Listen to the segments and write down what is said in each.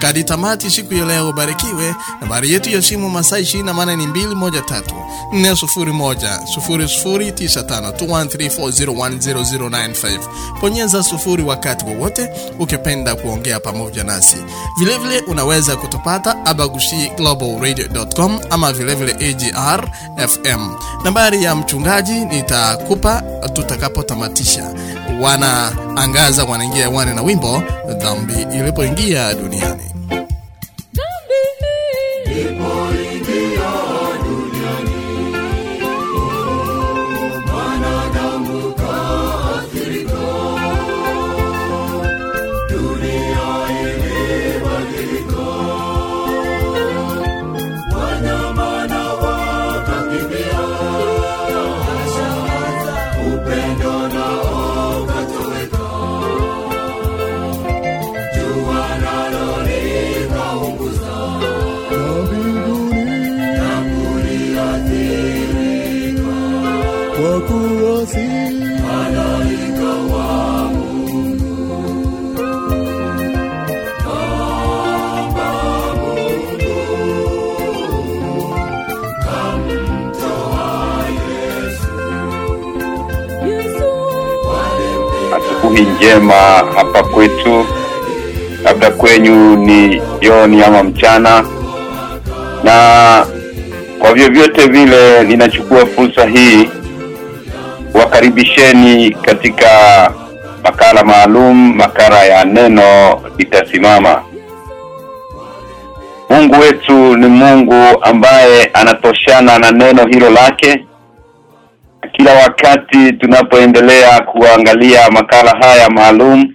Kadi tamati siku ya leo, barikiwe. Nambari yetu ya simu masaa 28 ni 213 401 0095 213401095. Bonyeza sufuri wakati wowote ukipenda kuongea pamoja nasi. Vilevile vile unaweza kutupata abagushi com ama vilevile vile AGR FM. Nambari ya mchungaji nitakupa tutakapotamatisha. Wanaangaza wanaingia wane na wimbo dhambi ilipoingia duniani. Njema hapa kwetu. Labda kwenyu ni yoni ama mchana. Na kwa vyovyote vile ninachukua fursa hii wakaribisheni katika makala maalum makala ya neno itasimama Mungu wetu ni Mungu ambaye anatoshana na neno hilo lake kila wakati tunapoendelea kuangalia makala haya maalum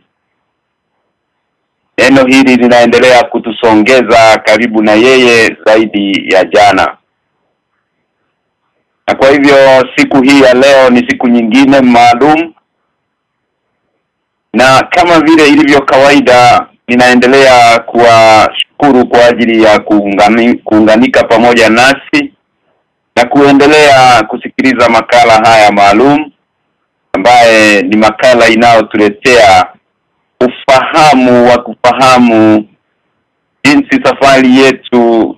neno hili linaendelea kutusongeza karibu na yeye zaidi ya jana. Na kwa hivyo siku hii ya leo ni siku nyingine maalum na kama vile ilivyo kawaida ninaendelea kuwashukuru kwa ajili ya kuungani, kuunganika pamoja nasi na kuendelea kusikiliza makala haya maalum ambaye ni makala inayotuletea ufahamu wa kufahamu jinsi safari yetu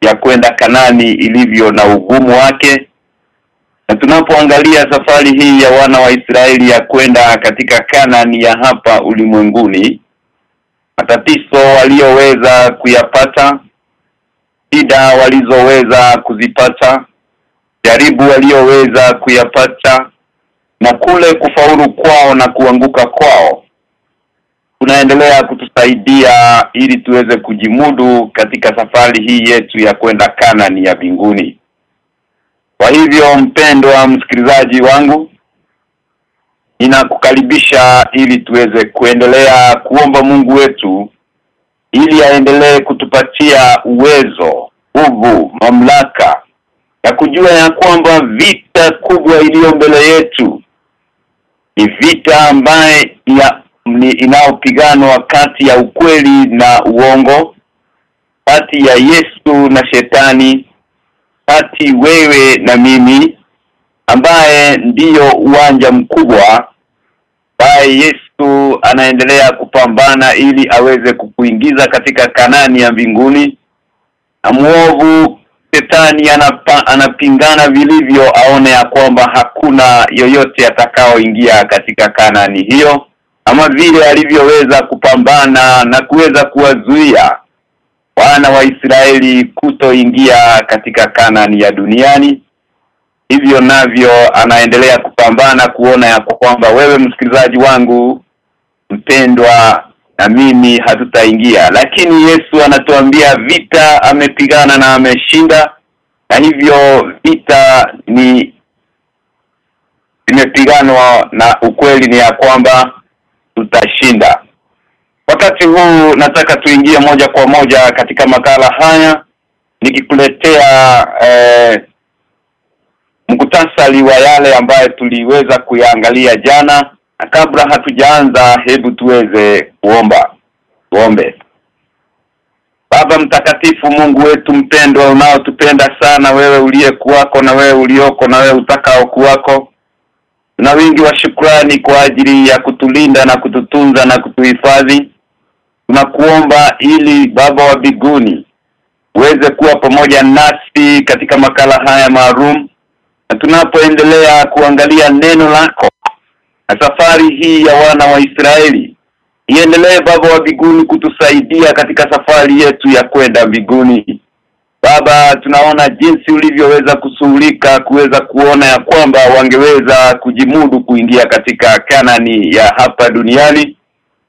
ya kwenda Kanani ilivyo na ugumu wake. Na tunapoangalia safari hii ya wana wa Israeli ya kwenda katika Kanani ya hapa ulimwenguni matatizo walioweza kuyapata shida walizoweza kuzipata jaribu walioweza kuyapata na kule kufaulu kwao na kuanguka kwao. Unaendelea kutusaidia ili tuweze kujimudu katika safari hii yetu ya kwenda Kanani ya binguni. Kwa hivyo mpendwa msikilizaji wangu ninakukaribisha ili tuweze kuendelea kuomba Mungu wetu ili aendelee kutupatia uwezo, nguvu, mamlaka ya kujua ya kwamba vita kubwa iliyo mbele yetu ni vita ambaye ya inayopiganwa kati ya ukweli na uongo kati ya Yesu na shetani kati wewe na mimi ambaye ndiyo uwanja mkubwa ambaye Yesu anaendelea kupambana ili aweze kukuingiza katika Kanani ya mbinguni na muovu shetani anapingana vilivyo aone ya kwamba hakuna yoyote atakaoingia katika Kanani hiyo ama vile alivyoweza kupambana na kuweza kuwazuia wana wa Israeli kutoingia katika Kanani ya duniani. Hivyo navyo anaendelea kupambana kuona ya kwamba wewe msikilizaji wangu mpendwa na mimi hatutaingia. Lakini Yesu anatuambia vita amepigana na ameshinda na hivyo vita ni imepiganwa na ukweli ni ya kwamba tutashinda. Wakati huu nataka tuingie moja kwa moja katika makala haya nikikuletea eh, mkutasari wa yale ambaye tuliweza kuyaangalia jana. Na kabla hatujaanza hebu tuweze kuomba. Tuombe Baba mtakatifu Mungu wetu mpendwa unaotupenda sana wewe uliye kuwako na wewe ulioko na wewe utakao kuwako na wingi wa shukrani kwa ajili ya kutulinda na kututunza na kutuhifadhi tunakuomba ili baba wa biguni uweze kuwa pamoja nasi katika makala haya maalum na tunapoendelea kuangalia neno lako na safari hii ya wana wa Israeli iendelee baba wa biguni kutusaidia katika safari yetu ya kwenda mbinguni. Baba tunaona jinsi ulivyoweza kusuhulika kuweza kuona ya kwamba wangeweza kujimudu kuingia katika Kanani ya hapa duniani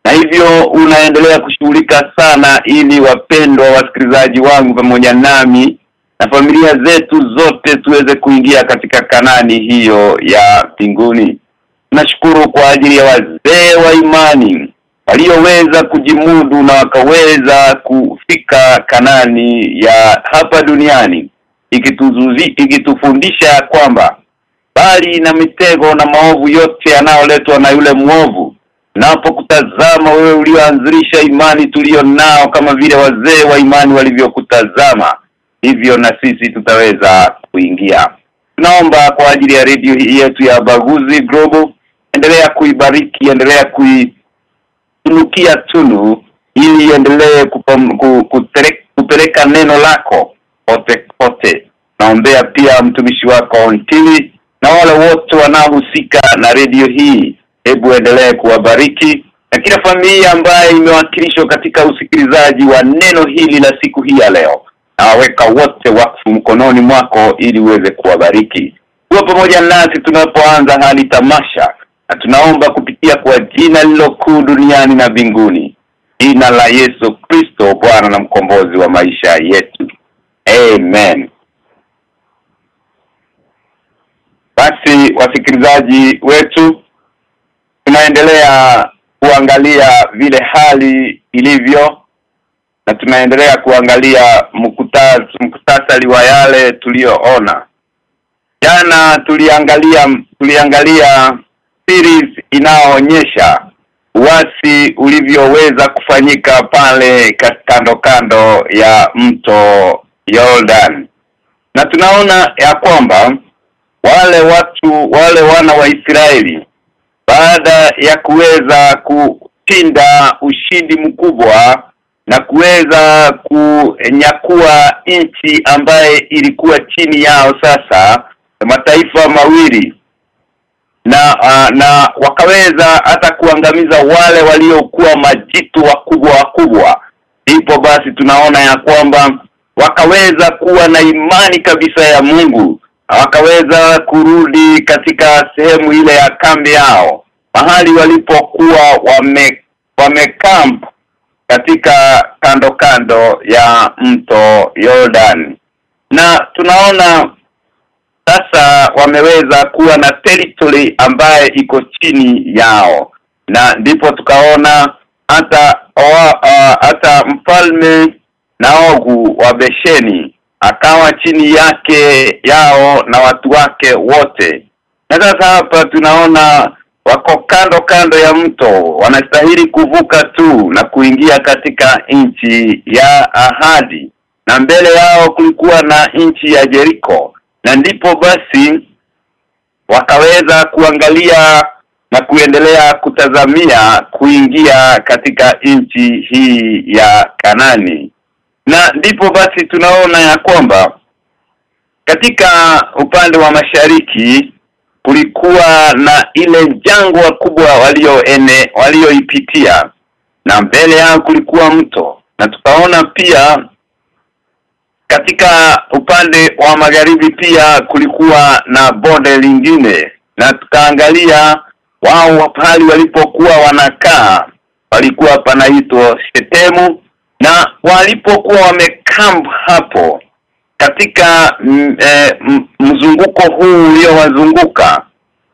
na hivyo unaendelea kushughulika sana ili wapendwa wasikilizaji wangu pamoja nami na familia zetu zote tuweze kuingia katika Kanani hiyo ya mbinguni. Nashukuru kwa ajili ya wazee wa imani walioweza kujimudu na wakaweza kufika Kanani ya hapa duniani ikituzuzi ikitufundisha kwamba bali na mitego na maovu yote yanayoletwa na yule mwovu napokutazama wewe ulioanzilisha imani tulio nao kama vile wazee wa imani walivyokutazama hivyo na sisi tutaweza kuingia. Tunaomba kwa ajili ya redio hii yetu ya Baguzi Global endelea kuibariki endelea kui tunukia tunu ili iendelee kupeleka neno lako pote pote. Naombea pia mtumishi wako Ntili na wale wote wanaohusika na redio hii hebu endelee kuwabariki. Na kila familia ambaye imewakilishwa katika usikilizaji wa neno hili la siku hii ya leo naweka wote wakfu mkononi mwako ili uweze kuwabariki. Kuwa pamoja nasi tunapoanza hali tamasha na tunaomba kupitia kwa jina lilokuu duniani na binguni jina la Yesu Kristo Bwana na mkombozi wa maisha yetu. Amen. Basi wasikilizaji wetu tunaendelea kuangalia vile hali ilivyo na tunaendelea kuangalia mkutasari wa yale tuliyoona. Jana tuliangalia tuliangalia series inayoonyesha uasi ulivyoweza kufanyika pale kando kando ya mto Jordan. Na tunaona ya kwamba wale watu wale wana wa Israeli baada ya kuweza kutinda ushindi mkubwa na kuweza kunyakua nchi ambaye ilikuwa chini yao sasa mataifa mawili na uh, na wakaweza hata kuangamiza wale waliokuwa majitu wakubwa wakubwa. Ipo basi tunaona ya kwamba wakaweza kuwa na imani kabisa ya Mungu. Wakaweza kurudi katika sehemu ile ya kambi yao mahali walipokuwa wame wamecamp katika kando kando ya mto Jordan na tunaona sasa wameweza kuwa na territory ambaye iko chini yao. Na ndipo tukaona hata hata mfalme Naogu wa Besheni akawa chini yake yao na watu wake wote. Na sasa hapa tunaona wako kando kando ya mto wanastahili kuvuka tu na kuingia katika nchi ya ahadi. Na mbele yao kulikuwa na nchi ya Jeriko na ndipo basi wakaweza kuangalia na kuendelea kutazamia kuingia katika nchi hii ya Kanani. Na ndipo basi tunaona ya kwamba katika upande wa mashariki kulikuwa na ile jangwa kubwa walio ene walioipitia. Na mbele yao kulikuwa mto. Na tukaona pia katika upande wa magharibi pia kulikuwa na bonde lingine na tukaangalia wao pale walipokuwa wanakaa walikuwa panaitwa Shetemu na walipokuwa wamekamp hapo katika m, e, mzunguko huu uliowazunguka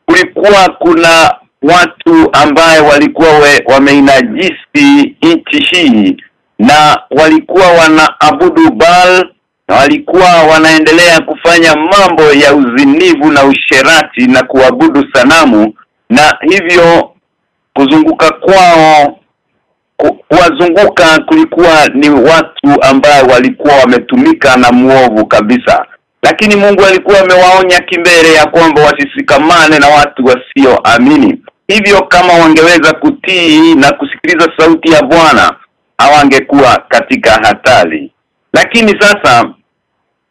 kulikuwa kuna watu ambaye walikuwa we, wameinajisi nchi hii na walikuwa wanaabudu Baal na walikuwa wanaendelea kufanya mambo ya uzinivu na usherati na kuabudu sanamu na hivyo kuzunguka kwao kuwazunguka kulikuwa ni watu ambao walikuwa wametumika na muovu kabisa. Lakini Mungu alikuwa amewaonya kimbele ya kwamba wasisikamane na watu wasioamini. Hivyo kama wangeweza kutii na kusikiliza sauti ya Bwana hawangekuwa katika hatari lakini sasa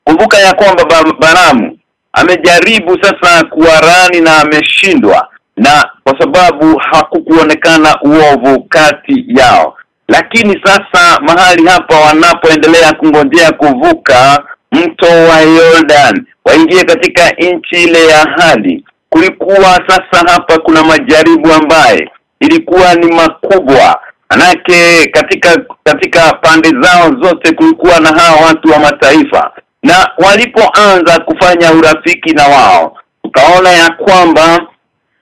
kumbuka ya kwamba Baramu amejaribu sasa kuwarani na ameshindwa na kwa sababu hakukuonekana uovu kati yao. Lakini sasa mahali hapa wanapoendelea kungojea kuvuka mto wa Jordan waingie katika nchi ile ya ahadi kulikuwa sasa hapa kuna majaribu ambaye ilikuwa ni makubwa manake katika katika pande zao zote kulikuwa na hawa watu wa mataifa. Na walipoanza kufanya urafiki na wao tukaona ya kwamba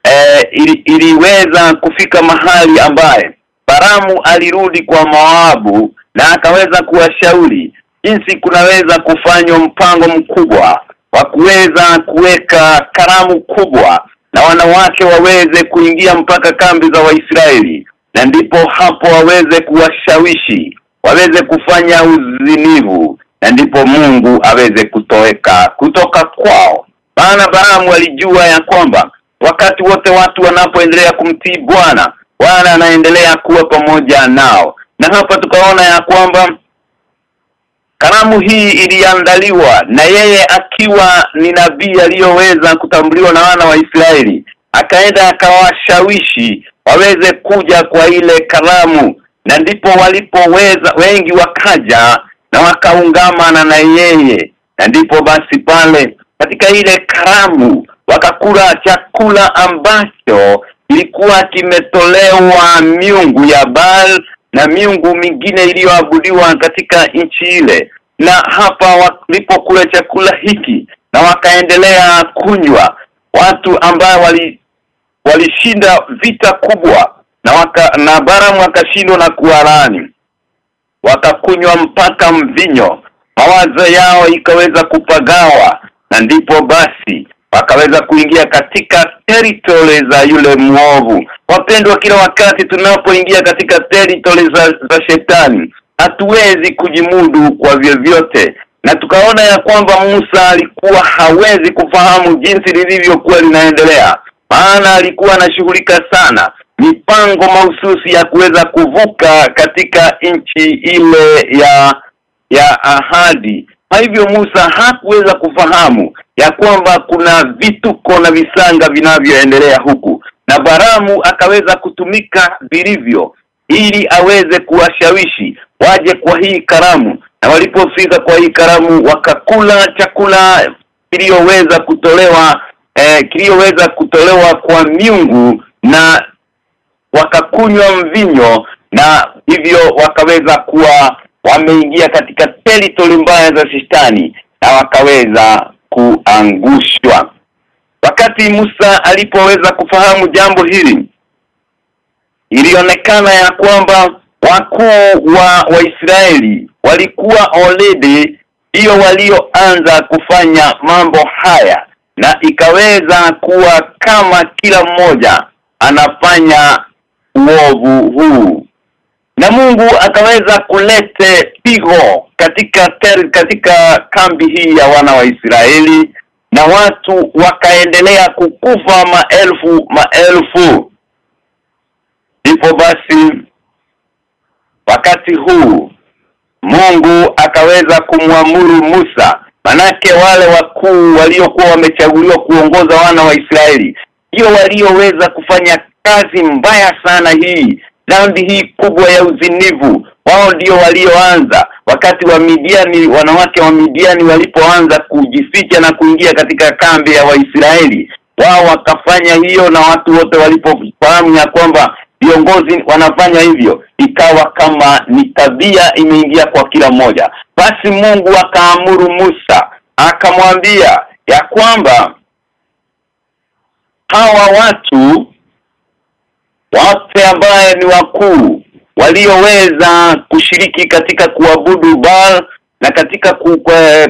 eh, ili, iliweza kufika mahali ambaye Baramu alirudi kwa Moabu na akaweza kuwashauri jinsi kunaweza kufanywa mpango mkubwa wa kuweza kuweka karamu kubwa na wanawake waweze kuingia mpaka kambi za Waisraeli na ndipo hapo waweze kuwashawishi waweze kufanya uzinivu na ndipo Mungu aweze kutoweka kutoka kwao. Maana Baramu alijua ya kwamba wakati wote watu wanapoendelea kumtii Bwana Bwana anaendelea kuwa pamoja nao. Na hapa tukaona ya kwamba karamu hii iliandaliwa na yeye akiwa ni nabii aliyoweza kutambuliwa na wana wa Israeli. Akaenda akawashawishi waweze kuja kwa ile karamu na ndipo walipoweza wengi wakaja na wakaungamana na yeye. Na ndipo basi pale katika ile karamu wakakula chakula ambacho ilikuwa kimetolewa miungu ya Baal na miungu mingine iliyoabudiwa katika nchi ile. Na hapa walipokula chakula hiki na wakaendelea kunywa watu ambao wali walishinda vita kubwa na waka, na Baramu akashindwa na kuarani wakakunywa mpaka mvinyo mawazo yao ikaweza kupagawa na ndipo basi wakaweza kuingia katika territory za yule mwovu. Wapendwa kila wakati tunapoingia katika territory za, za shetani hatuwezi kujimudu kwa vyovyote. Na tukaona ya kwamba Musa alikuwa hawezi kufahamu jinsi lilivyokuwa linaendelea maana alikuwa anashughulika sana. Mipango mahususi ya kuweza kuvuka katika nchi ile ya ya ahadi. Kwa hivyo Musa hakuweza kufahamu ya kwamba kuna vituko na visanga vinavyoendelea huku. Na Baramu akaweza kutumika vilivyo ili aweze kuwashawishi waje kwa hii karamu. Na walipofika kwa hii karamu wakakula chakula iliyoweza kutolewa eh, kiliyoweza kutolewa kwa miungu na wakakunywa mvinyo na hivyo wakaweza kuwa wameingia katika territory mbaya za shetani na wakaweza kuangushwa. Wakati Musa alipoweza kufahamu jambo hili ilionekana ya kwamba wakuu wa Waisraeli walikuwa already hiyo walioanza kufanya mambo haya na ikaweza kuwa kama kila mmoja anafanya uovu huu. Na Mungu akaweza kulete pigo katika ter, katika kambi hii ya wana wa Israeli na watu wakaendelea kukufa maelfu maelfu. Ndipo basi wakati huu Mungu akaweza kumwamuru Musa manake wale wakuu waliokuwa wamechaguliwa kuongoza wana wa Israeli ndio walioweza kufanya kazi mbaya sana hii. Dhambi hii kubwa ya uzinivu wao ndio walioanza. Wakati wa Midiani wanawake wa Midiani walipoanza kujificha na kuingia katika kambi ya Waisraeli wao wakafanya hiyo na watu wote walipofahamu ya kwamba viongozi wanafanya hivyo. Ikawa kama ni tabia imeingia kwa kila mmoja. Basi Mungu akaamuru Musa akamwambia ya kwamba hawa watu wote ambaye ni wakuu walioweza kushiriki katika kuabudu Baal na katika ku,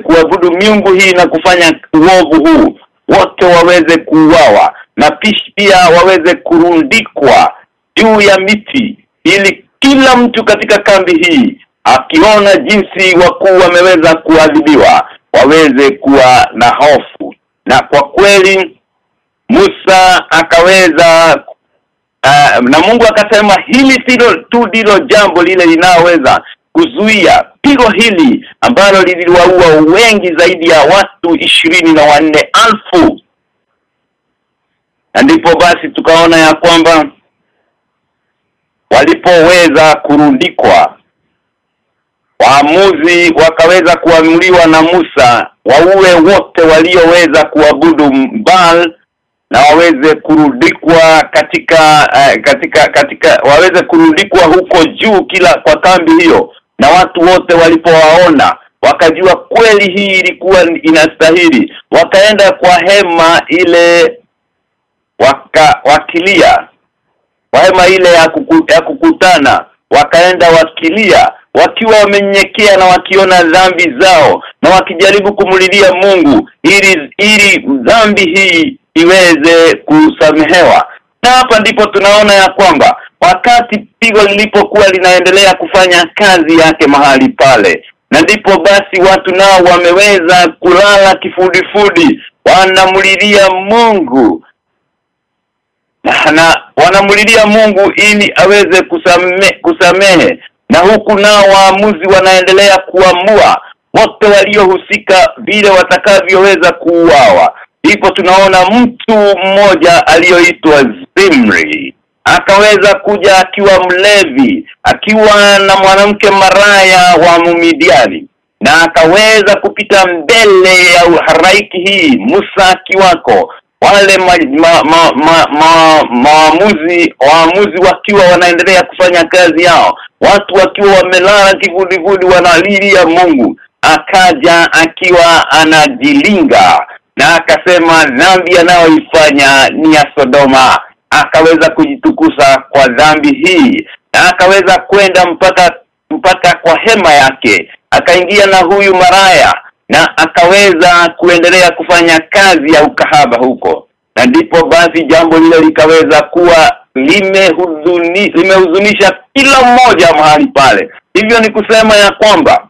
kuabudu miungu hii na kufanya uovu huu wote waweze kuuawa na pia waweze kurundikwa juu ya miti ili kila mtu katika kambi hii akiona jinsi wakuu wameweza kuadhibiwa waweze kuwa na hofu. Na kwa kweli Musa akaweza uh, na Mungu akasema hili tilo tu ndilo jambo lile linaweza kuzuia pigo hili ambalo liliwaua wengi zaidi ya watu ishirini na wanne alfu na ndipo basi tukaona ya kwamba walipoweza kurundikwa. Waamuzi wakaweza kuamriwa na Musa waue wote walioweza kuabudu Baal na waweze kurudikwa katika uh, katika katika waweze kurudikwa huko juu kila kwa kambi hiyo. Na watu wote walipowaona wakajua kweli hii ilikuwa inastahili. Wakaenda kwa hema ile waka wakilia. kwa hema ile ya, kuku, ya kukutana wakaenda wakilia wakiwa wamenyekea na wakiona dhambi zao na wakijaribu kumlilia Mungu ili ili dhambi hii iweze kusamehewa. Na hapa ndipo tunaona ya kwamba wakati pigo lilipokuwa linaendelea kufanya kazi yake mahali pale na ndipo basi watu nao wameweza kulala kifudifudi wanamlilia Mungu na, na wanamulilia Mungu ili aweze kusame, kusamehe. Na huku nao waamuzi wanaendelea kuamua wote waliohusika vile watakavyoweza kuuawa. Ndipo tunaona mtu mmoja aliyoitwa Zimri akaweza kuja akiwa mlevi akiwa na mwanamke maraya wa Mumidiani na akaweza kupita mbele ya haraiki hii Musa akiwako wale maamuzi ma, ma, ma, ma, waamuzi wakiwa wanaendelea kufanya kazi yao. Watu wakiwa wamelala kivudivudi wanalilia Mungu. Akaja akiwa anajilinga na akasema dhambi anayoifanya ni ya Sodoma. Akaweza kujitukusa kwa dhambi hii na akaweza kwenda mpaka mpaka kwa hema yake. Akaingia na huyu maraya na akaweza kuendelea kufanya kazi ya ukahaba huko. Na ndipo basi jambo lile likaweza kuwa limehuzuni lime kila mmoja mahali pale. Hivyo ni kusema ya kwamba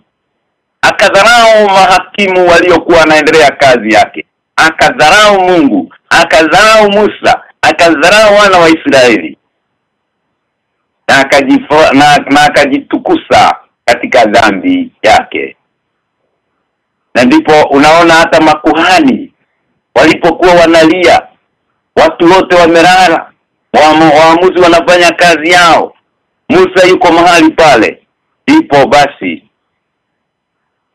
akadharau mahakimu waliokuwa wanaendelea kazi yake akadharau Mungu akadharau Musa akadharau wana wa Israeli na akajitukusa katika dhambi yake na ndipo unaona hata makuhani walipokuwa wanalia watu wote wamelala waamuzi wanafanya kazi yao. Musa yuko mahali pale. Ndipo basi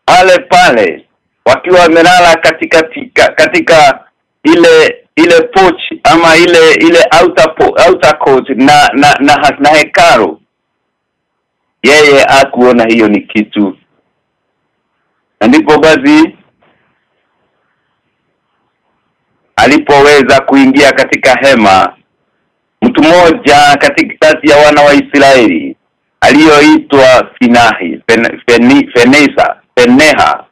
pale pale wakiwa wamelala katika tika, katika ile ile porch ama ile ile outer po, outer court na na na, na hekaru yeye akuona hiyo ni kitu na ndipo basi alipoweza kuingia katika hema mtu mmoja katikati ya wana wa Israeli aliyoitwa Finahi Fen, Feneha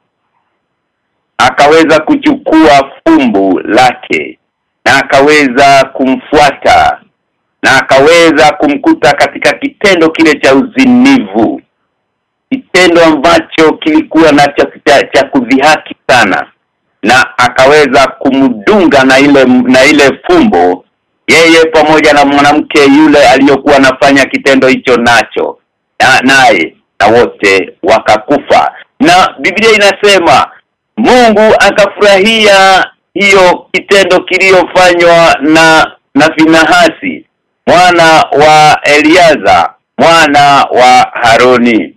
akaweza kuchukua fumbu lake na akaweza kumfuata na akaweza kumkuta katika kitendo kile cha uzinivu kitendo ambacho kilikuwa na cha, cha, cha kudhihaki sana. Na akaweza kumdunga na ile na ile fumbo yeye pamoja na mwanamke yule aliyokuwa anafanya kitendo hicho nacho. Na naye na wote wakakufa. Na Biblia inasema Mungu akafurahia hiyo kitendo kiliyofanywa na na Finahasi mwana wa Eliaza mwana wa Haroni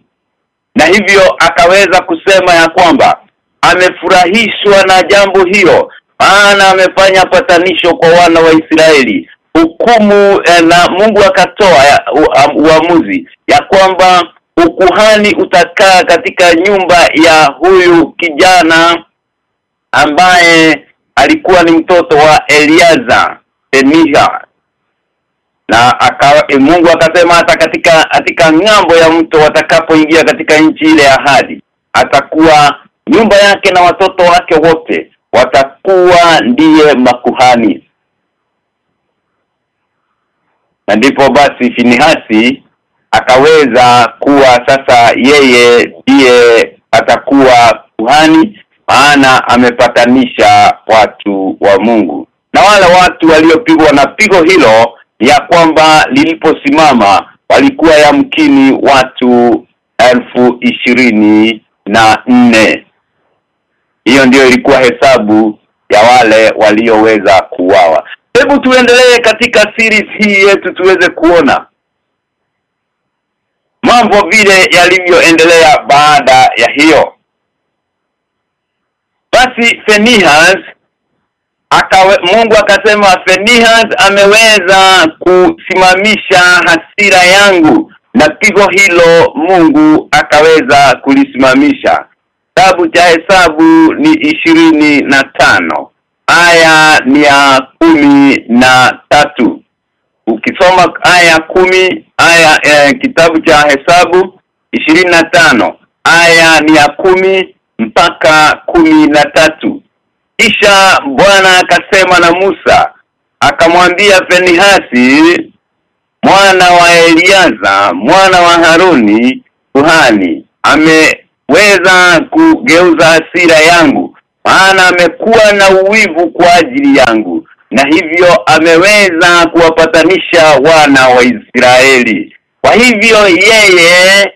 na hivyo akaweza kusema ya kwamba amefurahishwa na jambo hiyo maana amefanya patanisho kwa wana wa Israeli. Hukumu eh, na Mungu akatoa uamuzi ya kwamba ukuhani utakaa katika nyumba ya huyu kijana ambaye alikuwa ni mtoto wa Eliaza Teniha na aka, Mungu akasema hata katika katika ng'ambo ya mto watakapoingia katika nchi ile ya ahadi atakuwa nyumba yake na watoto wake wote watakuwa ndiye makuhani. Na ndipo basi Finihasi akaweza kuwa sasa yeye ndiye atakuwa kuhani maana amepatanisha watu wa Mungu. Na wale watu waliopigwa na pigo hilo ya kwamba liliposimama walikuwa yamkini watu elfu ishirini na nne. Hiyo ndiyo ilikuwa hesabu ya wale walioweza kuwawa hebu tuendelee katika series hii yetu tuweze kuona mambo vile yalivyoendelea baada ya hiyo. Basi Fenihas akawe, Mungu akasema Fenihas ameweza kusimamisha hasira yangu na pigo hilo Mungu akaweza kulisimamisha. Kitabu cha hesabu ni ishirini na tano aya ni ya kumi na tatu. Ukisoma aya kumi aya eh, kitabu cha hesabu ishirini na tano aya ni ya kumi mpaka kumi na tatu kisha Bwana akasema na Musa akamwambia Fenihasi mwana wa Eliaza mwana wa Haruni kuhani ameweza kugeuza hasira yangu maana amekuwa na uwivu kwa ajili yangu na hivyo ameweza kuwapatanisha wana wa Israeli. Kwa hivyo yeye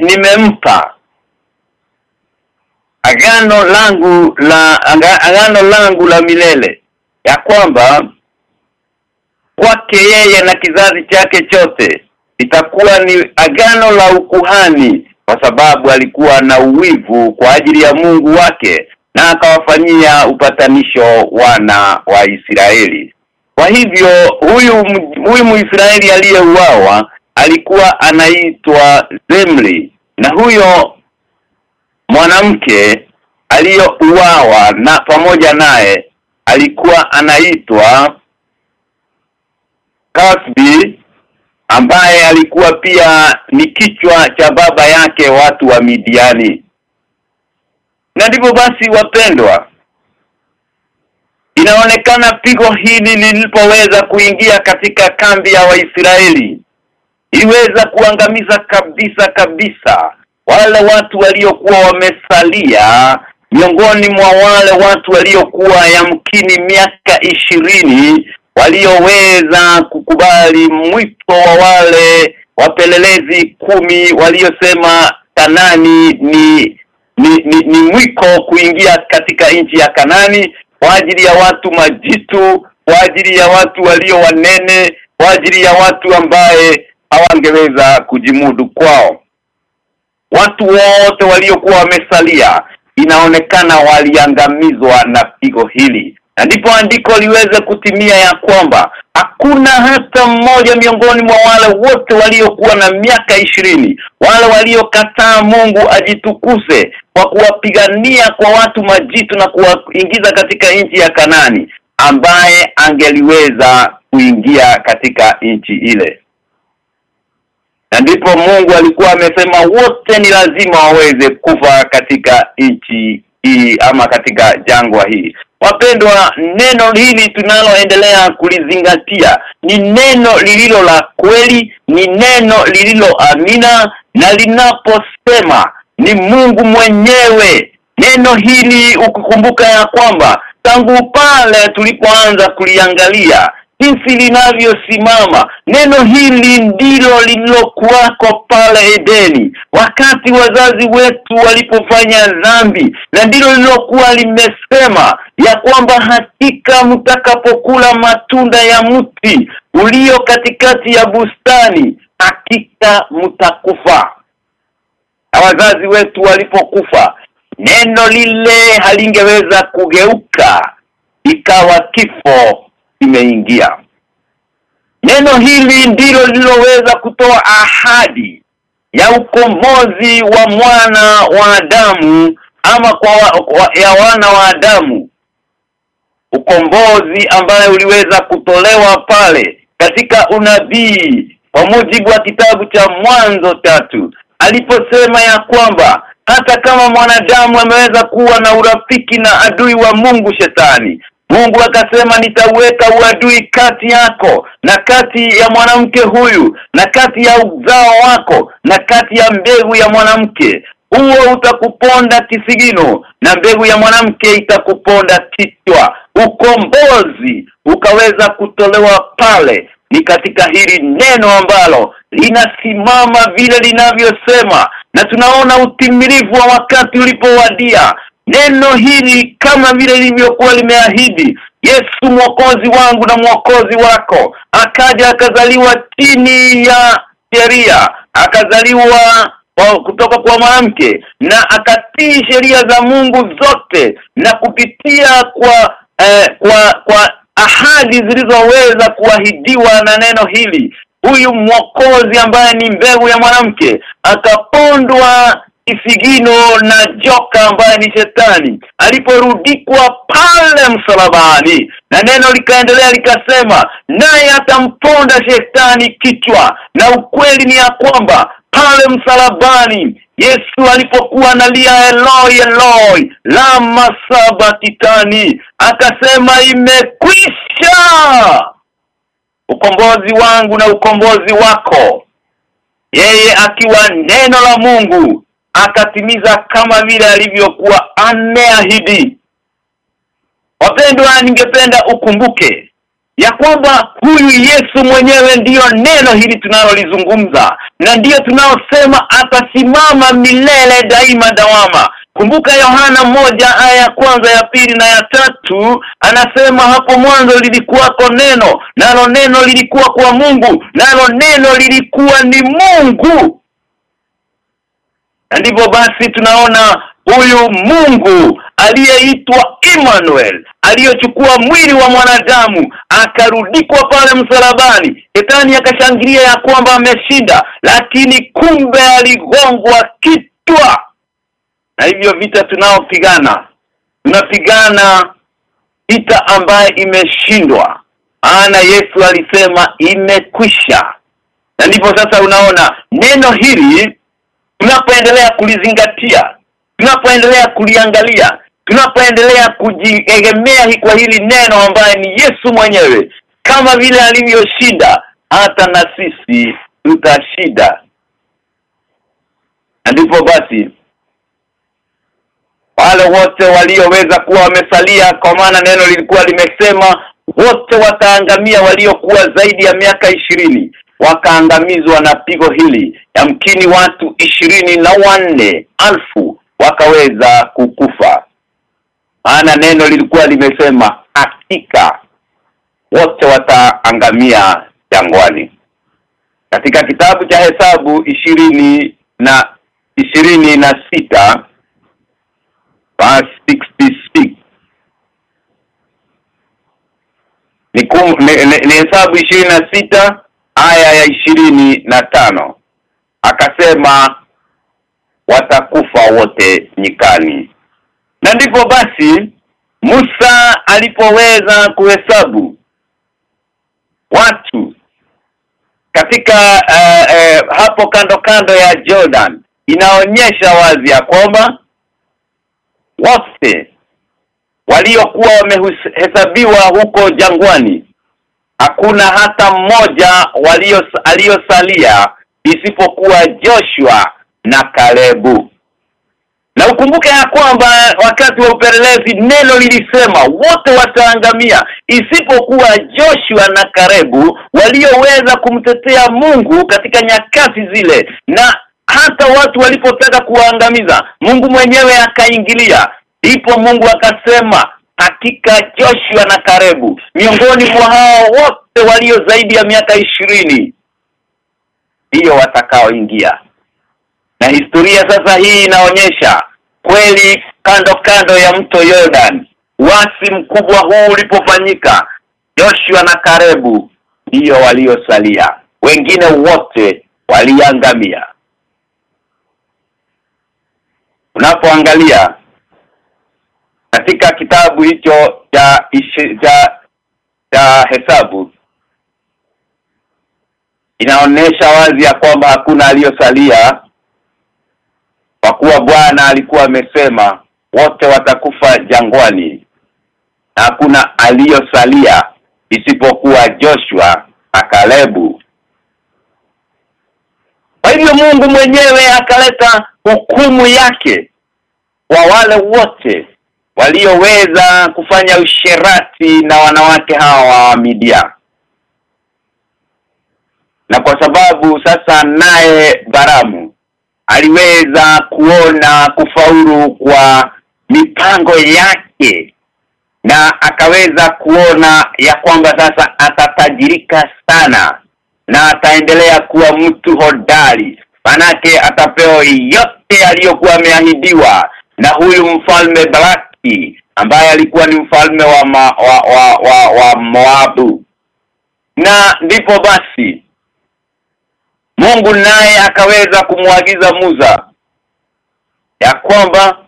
nimempa agano langu la aga, agano langu la milele ya kwamba kwake yeye na kizazi chake chote itakuwa ni agano la ukuhani kwa sababu alikuwa na uwivu kwa ajili ya Mungu wake na akawafanyia upatanisho wana wa Israeli. Kwa hivyo huyu huyu Muisraeli aliyeuawa alikuwa anaitwa Zemri na huyo mwanamke aliyouawa na pamoja naye alikuwa anaitwa Kasbi ambaye alikuwa pia ni kichwa cha baba yake watu wa Midiani. Na ndivyo basi wapendwa inaonekana pigo hili lilipoweza kuingia katika kambi ya Waisraeli iweza kuangamiza kabisa kabisa wale watu waliokuwa wamesalia miongoni mwa wale watu waliokuwa yamkini miaka ishirini walioweza kukubali mwito wa wale wapelelezi kumi waliosema Kanani ni ni, ni, ni mwiko kuingia katika nchi ya Kanani kwa ajili ya watu majitu kwa ajili ya watu walio wanene kwa ajili ya watu ambaye hawangeweza kujimudu kwao watu wote waliokuwa wamesalia inaonekana waliangamizwa na pigo hili. Na ndipo andiko liweze kutimia ya kwamba hakuna hata mmoja miongoni mwa wale wote waliokuwa na miaka ishirini wale waliokataa Mungu ajitukuse kwa kuwapigania kwa watu majitu na kuwaingiza katika nchi ya Kanani ambaye angeliweza kuingia katika nchi ile na ndipo Mungu alikuwa amesema wote ni lazima waweze kufa katika nchi hii ama katika jangwa hii. Wapendwa neno hili tunaloendelea kulizingatia ni neno lililo la kweli ni neno lililo amina na linaposema ni Mungu mwenyewe. Neno hili ukikumbuka ya kwamba tangu pale tulipoanza kuliangalia jinsi linavyosimama. Neno hili ndilo lililokuwako pale Edeni wakati wazazi wetu walipofanya dhambi na ndilo lililokuwa limesema ya kwamba hakika mtakapokula matunda ya mti ulio katikati ya bustani hakika mtakufa. Na wazazi wetu walipokufa neno lile halingeweza kugeuka ikawa kifo imeingia. Neno hili ndilo liloweza kutoa ahadi ya ukombozi wa mwana wa Adamu ama kwa wa, ya wana wa Adamu. Ukombozi ambaye uliweza kutolewa pale katika unabii kwa mujibu wa kitabu cha mwanzo tatu. Aliposema ya kwamba hata kama mwanadamu ameweza kuwa na urafiki na adui wa Mungu shetani Mungu akasema nitaweka uadui kati yako na kati ya mwanamke huyu na kati ya uzao wako na kati ya mbegu ya mwanamke. Huo utakuponda kisigino na mbegu ya mwanamke itakuponda kichwa. Ukombozi ukaweza kutolewa pale. Ni katika hili neno ambalo linasimama vile linavyosema na tunaona utimilifu wa wakati ulipowadia neno hili kama vile lilivyokuwa limeahidi Yesu mwokozi wangu na mwokozi wako. Akaja akazaliwa chini ya sheria akazaliwa kutoka kwa mwanamke na akatii sheria za Mungu zote na kupitia kwa eh, kwa kwa ahadi zilizoweza kuahidiwa na neno hili huyu mwokozi ambaye ni mbegu ya mwanamke akapondwa kisigino na joka ambaye ni shetani. Aliporudikwa pale msalabani na neno likaendelea likasema naye atamponda shetani kichwa. Na ukweli ni ya kwamba pale msalabani Yesu alipokuwa analia Eloi Eloi lama sabatitani akasema imekwisha! Ukombozi wangu na ukombozi wako. Yeye akiwa neno la Mungu akatimiza kama vile alivyokuwa ameahidi. Wapendwa ningependa ukumbuke ya kwamba huyu Yesu mwenyewe ndiyo neno hili tunalolizungumza na ndiyo tunaosema atasimama milele daima dawama Kumbuka Yohana moja aya ya kwanza ya pili na ya tatu anasema hapo mwanzo lilikuwako neno nalo neno lilikuwa kwa Mungu nalo neno lilikuwa ni Mungu na ndivyo basi tunaona huyu Mungu aliyeitwa Emmanuel aliyochukua mwili wa mwanadamu akarudikwa pale msalabani. Shetani akashangilia ya kwamba ameshinda lakini kumbe aligongwa kitwa na hivyo vita tunaopigana tunapigana vita ambaye imeshindwa. Ana Yesu alisema imekwisha. Na ndipo sasa unaona neno hili tunapoendelea kulizingatia tunapoendelea kuliangalia tunapoendelea kujiegemea kwa hili neno ambaye ni Yesu mwenyewe kama vile alivyoshinda hata na sisi tutashinda ndipo basi wale wote walioweza kuwa wamesalia kwa maana neno lilikuwa limesema wote wataangamia waliokuwa zaidi ya miaka ishirini wakaangamizwa na pigo hili. Yamkini watu ishirini na wanne alfu wakaweza kukufa. Maana neno lilikuwa limesema hakika wote wataangamia jangwani. Katika kitabu cha hesabu ishirini na ishirini na sita ni, ni, ni hesabu ishirini na sita aya ya ishirini na tano. Akasema watakufa wote nyikani. Na ndipo basi Musa alipoweza kuhesabu watu katika uh, uh, hapo kando kando ya Jordan inaonyesha wazi ya kwamba wote waliokuwa wamehesabiwa huko jangwani hakuna hata mmoja aliyosalia isipokuwa Joshua na Kalebu. Na ukumbuke ya kwamba wakati wa upelelezi neno lilisema wote wataangamia isipokuwa Joshua na Karebu walioweza kumtetea Mungu katika nyakati zile. Na hata watu walipotaka kuwaangamiza Mungu mwenyewe akaingilia. Ipo Mungu akasema hakika Joshua na Karebu miongoni mwa hao wote walio zaidi ya miaka ishirini ndiyo watakaoingia. Na historia sasa hii inaonyesha kweli kando kando ya mto Jordan wasi mkubwa huu ulipofanyika Joshua na Karebu ndiyo waliosalia wengine wote waliangamia. Unapoangalia katika kitabu hicho cha cha cha hesabu inaonesha wazi ya kwamba hakuna aliyosalia kwa kuwa Bwana alikuwa amesema wote watakufa jangwani. Na hakuna aliyosalia isipokuwa Joshua akalebu. Kalebu kwa hivyo Mungu mwenyewe akaleta hukumu yake kwa wale wote walioweza kufanya usherati na wanawake hawa wa Midia na kwa sababu sasa naye Baramu aliweza kuona kufaulu kwa mipango yake na akaweza kuona ya kwamba sasa atatajirika sana na ataendelea kuwa mtu hodari. Manake atapewa yote aliyokuwa ameahidiwa na huyu mfalme Balaki ambaye alikuwa ni mfalme wa, ma, wa, wa, wa, wa Moabu. Na ndipo basi Mungu naye akaweza kumwagiza Musa ya kwamba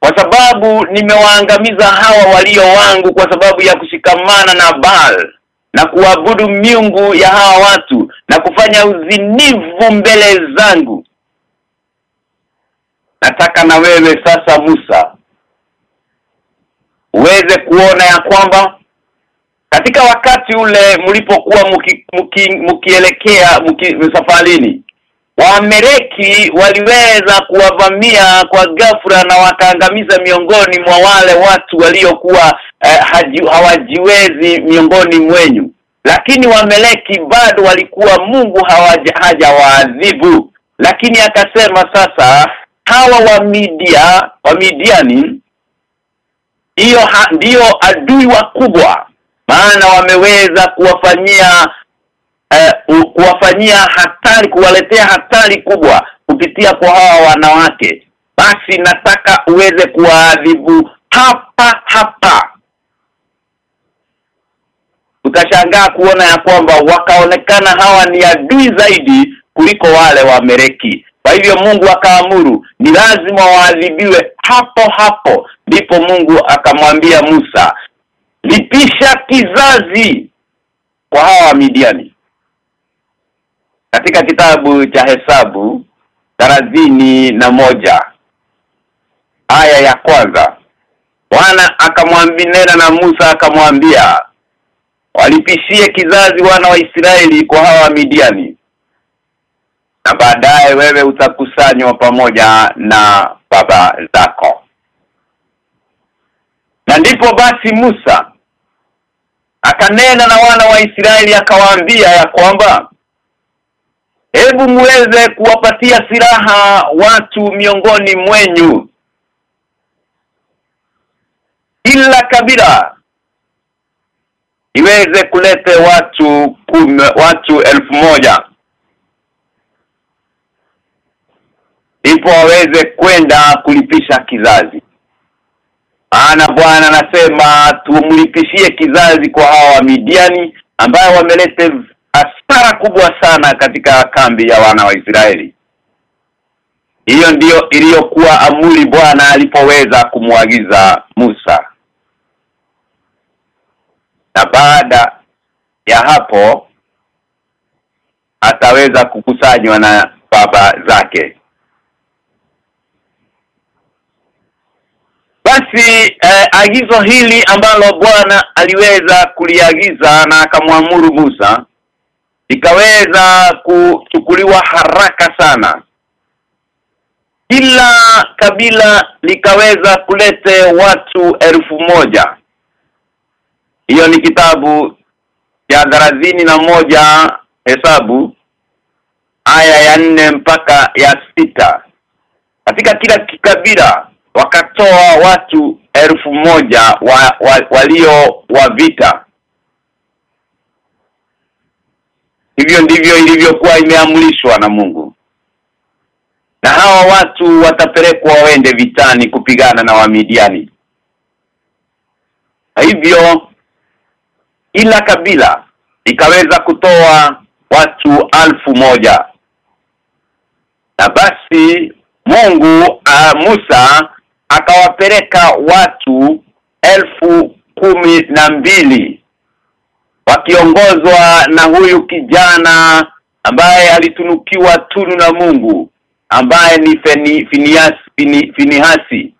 kwa sababu nimewaangamiza hawa walio wangu kwa sababu ya kushikamana na Baal na kuabudu miungu ya hawa watu na kufanya uzinivu mbele zangu. Nataka na wewe sasa Musa uweze kuona ya kwamba katika wakati ule mlipokuwa mkielekea muki, muki, muki safarini Waamereki waliweza kuwavamia kwa ghafla na wakaangamiza miongoni mwa wale watu waliokuwa eh, hawajiwezi miongoni mwenyu. Lakini wameleki bado walikuwa Mungu hajawaadhibu. Lakini akasema sasa hawa wa media wa Midiani hiyo ndio adui wakubwa. Maana wameweza kuwafanyia eh, kuwafanyia hatari kuwaletea hatari kubwa kupitia kwa hawa wanawake. Basi nataka uweze kuwaadhibu hapa hapa. Utashangaa kuona ya kwamba wakaonekana hawa ni adui zaidi kuliko wale wa Mereki kwa hivyo Mungu akaamuru ni lazima waadhibiwe hapo hapo. Ndipo Mungu akamwambia Musa lipisha kizazi kwa hawa Midiani katika kitabu cha hesabu tarazini na moja aya ya kwanza Bwana akamwambia nena na Musa akamwambia walipishie kizazi wana wa Israeli kwa hawa Midiani na baadaye wewe utakusanywa pamoja na baba zako. Na ndipo basi Musa akanena na wana wa Israeli akawaambia ya kwamba hebu muweze kuwapatia silaha watu miongoni mwenyu. Ila kabila iweze kulete watu kume, watu elfu moja ipo waweze kwenda kulipisha kizazi. Ana Bwana anasema tumlipishie kizazi kwa hawa Midiani ambao wameleta hasara kubwa sana katika kambi ya wana wa Israeli. Hiyo ndiyo iliyokuwa amuli Bwana alipoweza kumwagiza Musa. Na baada ya hapo ataweza kukusanywa na baba zake basi eh, agizo hili ambalo Bwana aliweza kuliagiza na akamwamuru Musa ikaweza kuchukuliwa haraka sana. Kila kabila likaweza kulete watu elfu moja. Hiyo ni kitabu ya thelathini na moja hesabu aya ya nne mpaka ya sita. Katika kila kikabila wakatoa watu elfu moja wa, wa, walio wa vita. Hivyo ndivyo ilivyokuwa imeamrishwa na Mungu. Na hawa watu watapelekwa waende vitani kupigana na Wamidiani. Hivyo ila kabila ikaweza kutoa watu alfu moja. Na basi Mungu uh, Musa akawapeleka watu elfu kumi na mbili wakiongozwa na huyu kijana ambaye alitunukiwa tunu na Mungu ambaye ni Feni, Finias, Fini, Finihasi.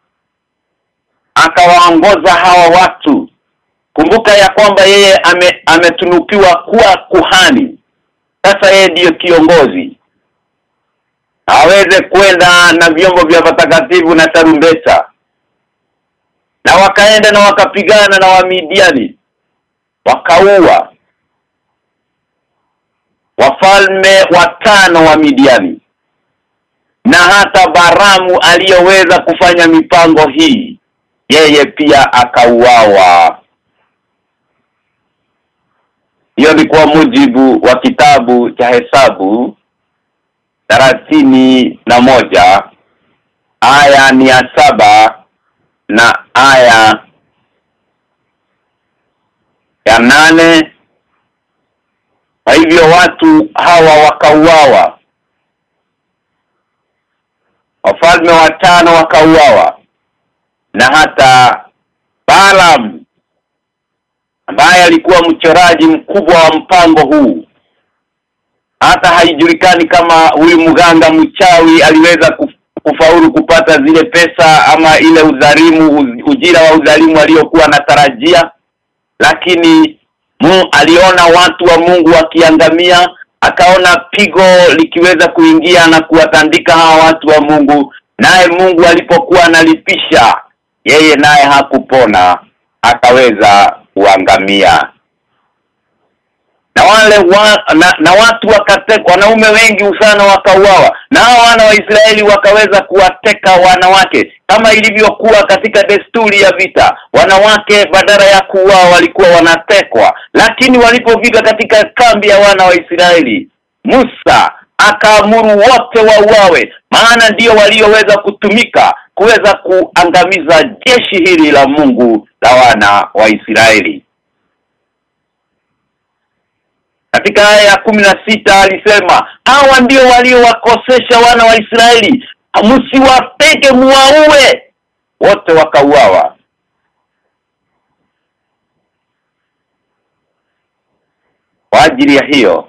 Akawaongoza hawa watu. Kumbuka ya kwamba yeye ame, ametunukiwa kuwa kuhani. Sasa yeye ndiyo kiongozi aweze kwenda na vyombo vya watakatifu na tarumbeta. Na wakaenda na wakapigana na wamidiani wakaua wafalme watano wa Midiani na hata Baramu aliyoweza kufanya mipango hii yeye pia akauawa. Hiyo ni kwa mujibu wa kitabu cha hesabu thelathini na moja aya ni ya saba na aya ya nane. Kwa hivyo watu hawa wakauawa. Wafalme watano wakauawa. Na hata balam ambaye alikuwa mchoraji mkubwa wa mpango huu hata haijulikani kama huyu mganga mchawi aliweza kufaulu kupata zile pesa ama ile udhalimu ujira wa udhalimu aliyokuwa anatarajia. Lakini mu aliona watu wa Mungu wakiangamia akaona pigo likiweza kuingia na kuwatandika hawa watu wa Mungu. Naye Mungu alipokuwa analipisha yeye naye hakupona akaweza kuangamia na wale wa, na, na watu wakatekwa wanaume wengi sana wakauawa. Na hao wana wa Israeli wakaweza kuwateka wanawake. Kama ilivyokuwa katika desturi ya vita wanawake badala ya kuuawa walikuwa wanatekwa. Lakini walipofika katika kambi ya wana wa Israeli Musa akaamuru wote wauawe. Maana ndio walioweza kutumika kuweza kuangamiza jeshi hili la Mungu la wana wa Israeli katika aya ya kumi na sita alisema hawa ndio waliowakosesha wana wa Israeli. Msiwapeke muwaue. Wote wakauawa. Kwa ajili ya hiyo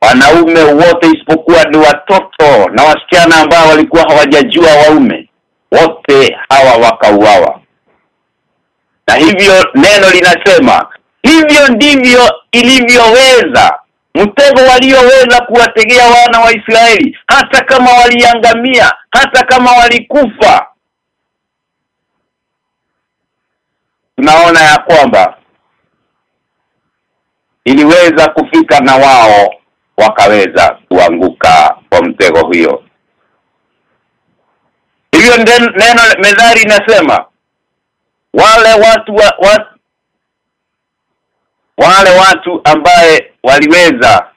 wanaume wote isipokuwa ni watoto na wasichana ambao walikuwa hawajajua waume wote hawa wakauawa. Na hivyo neno linasema hivyo ndivyo ilivyoweza. Mtego walioweza kuwategea wana wa Israeli hata kama waliangamia hata kama walikufa. Tunaona ya kwamba iliweza kufika na wao wakaweza kuanguka kwa mtego huyo hivyo neno mezari inasema wale watu wa, wa, wale watu ambaye waliweza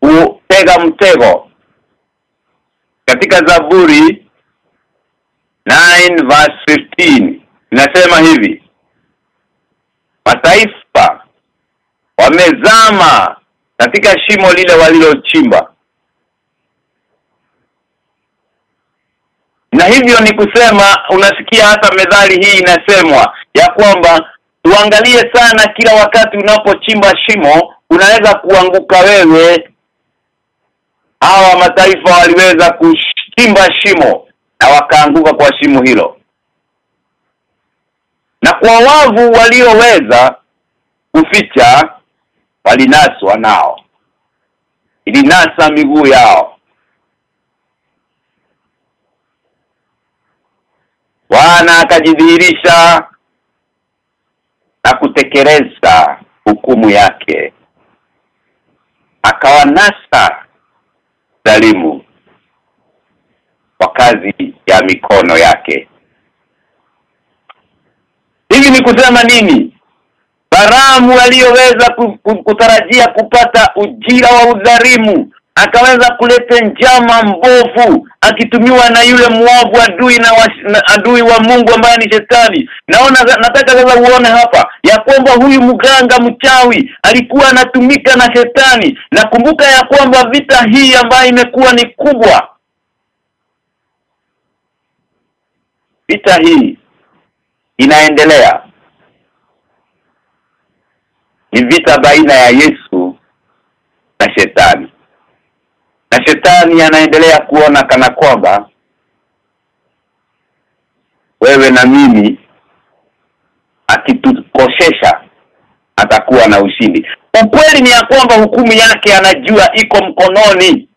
kutega mtego katika Zaburi 9 verse 15 nasema hivi mataifa wamezama katika shimo lile walilochimba. Na hivyo ni kusema unasikia hata medhali hii inasemwa ya kwamba tuangalie sana kila wakati unapochimba shimo unaweza kuanguka wewe. Hawa mataifa waliweza kuchimba shimo na wakaanguka kwa shimo hilo. Na kwa wavu walioweza kuficha walinaswa nao. Ilinasa miguu yao. Bwana akajidhihirisha na kutekeleza hukumu yake. Akawanasa dhalimu kwa kazi ya mikono yake. Hivi ni kusema nini? Baramu aliyoweza kutarajia kupata ujira wa udhalimu akaweza kuleta njama mbovu akitumiwa na yule mwovu adui na, wa, na adui wa Mungu ambaye ni shetani. Naona nataka sasa uone hapa ya kwamba huyu mganga mchawi alikuwa anatumika na shetani. Na kumbuka ya kwamba vita hii ambayo imekuwa ni kubwa. Vita hii inaendelea. Ni vita baina ya Yesu na shetani na shetani anaendelea kuona kana kwamba wewe na mimi akitukoshesha atakuwa na ushindi. Ukweli ni ya kwamba hukumu yake anajua iko mkononi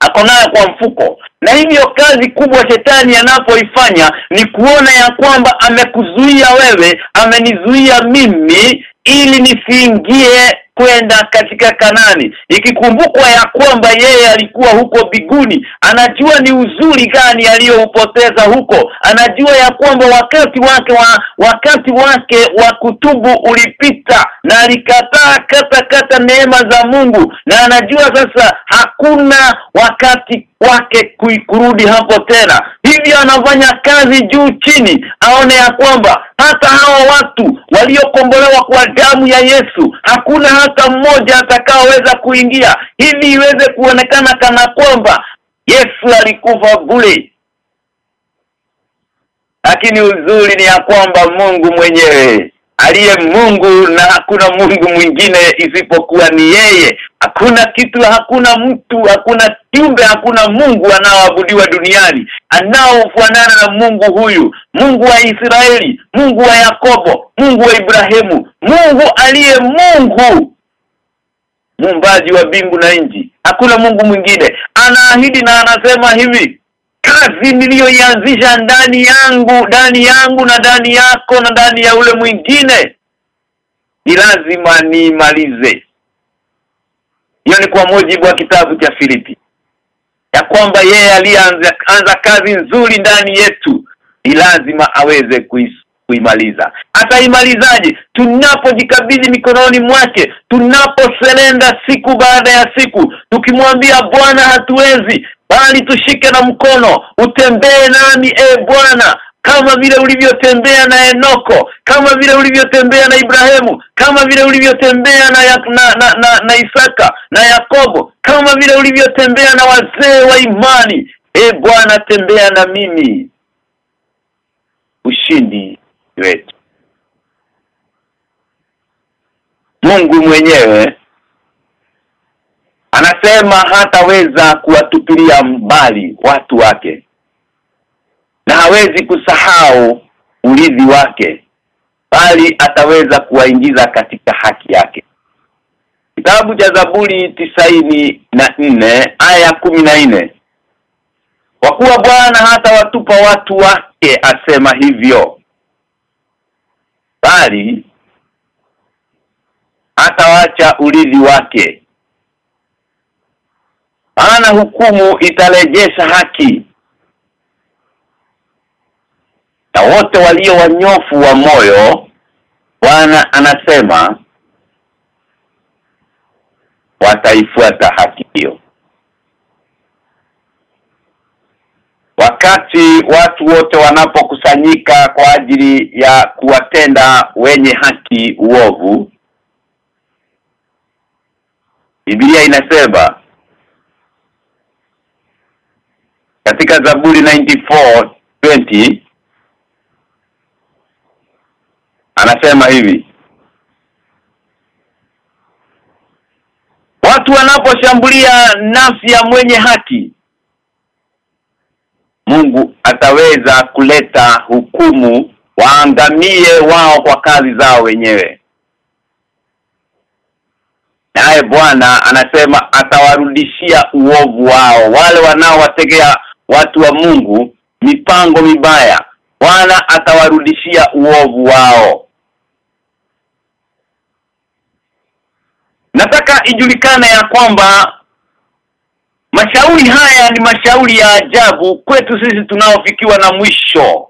akonayo kwa mfuko. Na hivyo kazi kubwa shetani anapoifanya ni kuona ya kwamba amekuzuia wewe amenizuia mimi ili nisiingie kwenda katika Kanani. Ikikumbukwa ya kwamba yeye alikuwa huko biguni anajua ni uzuri gani aliyoupoteza huko. Anajua ya kwamba wakati wake wa wakati wake wa kutubu ulipita na alikataa kata kata neema za Mungu. Na anajua sasa hakuna wakati wake kurudi hapo tena. Hivyo anafanya kazi juu chini aone ya kwamba hata hawa watu waliokombolewa kwa damu ya Yesu hakuna hata mmoja atakaoweza kuingia hivi iweze kuonekana kana kwamba Yesu alikufa bure. Lakini uzuri ni ya kwamba Mungu mwenyewe aliye Mungu na hakuna Mungu mwingine isipokuwa ni yeye. Hakuna kitu hakuna mtu hakuna kiumbe hakuna Mungu anaoabudiwa duniani anaofanana na Mungu huyu. Mungu wa Israeli Mungu wa Yakobo Mungu wa Ibrahimu Mungu aliye Mungu. Muumbaji wa bingu na nchi. Hakuna Mungu mwingine. Anaahidi na anasema hivi kazi niliyoianzisha ndani yangu ndani yangu na ndani yako na ndani ya ule mwingine ni lazima niimalize. Hiyo ni kwa mujibu wa kitabu cha Filipi ya kwamba yeye alianza anza kazi nzuri ndani yetu ni lazima aweze kuisi kuimaliza. Ataimalizaje? Tunapojikabidhi mikononi mwake tunaposelenda siku baada ya siku tukimwambia Bwana hatuwezi bali tushike na mkono utembee nami e Bwana kama vile ulivyotembea na Enoko kama vile ulivyotembea na Ibrahimu kama vile ulivyotembea na, na, na, na na Isaka na Yakobo kama vile ulivyotembea na wazee wa imani. E Bwana tembea na mimi. Ushindi wetu. Mungu mwenyewe anasema hataweza kuwatupilia mbali watu wake. Na hawezi kusahau ulizi wake bali ataweza kuwaingiza katika haki yake. Kitabu cha Zaburi tisaini na nne aya kumi na nne. Kwa kuwa Bwana hata watupa watu wake asema hivyo. Bali atawacha ulizi wake maana hukumu itarejesha haki. Na wote walio wanyofu wa moyo Bwana anasema wataifuata haki hiyo. Wakati watu wote wanapokusanyika kwa ajili ya kuwatenda wenye haki uovu Biblia inasema katika Zaburi 94:20 anasema hivi. Watu wanaposhambulia nafsi ya mwenye haki Mungu ataweza kuleta hukumu waangamie wao kwa kazi zao wenyewe. Naye Bwana anasema atawarudishia uovu wao. Wale wanaowategea watu wa Mungu mipango mibaya Bwana atawarudishia uovu wao. Nataka ijulikane ya kwamba mashauri haya ni mashauri ya ajabu kwetu sisi tunaofikiwa na mwisho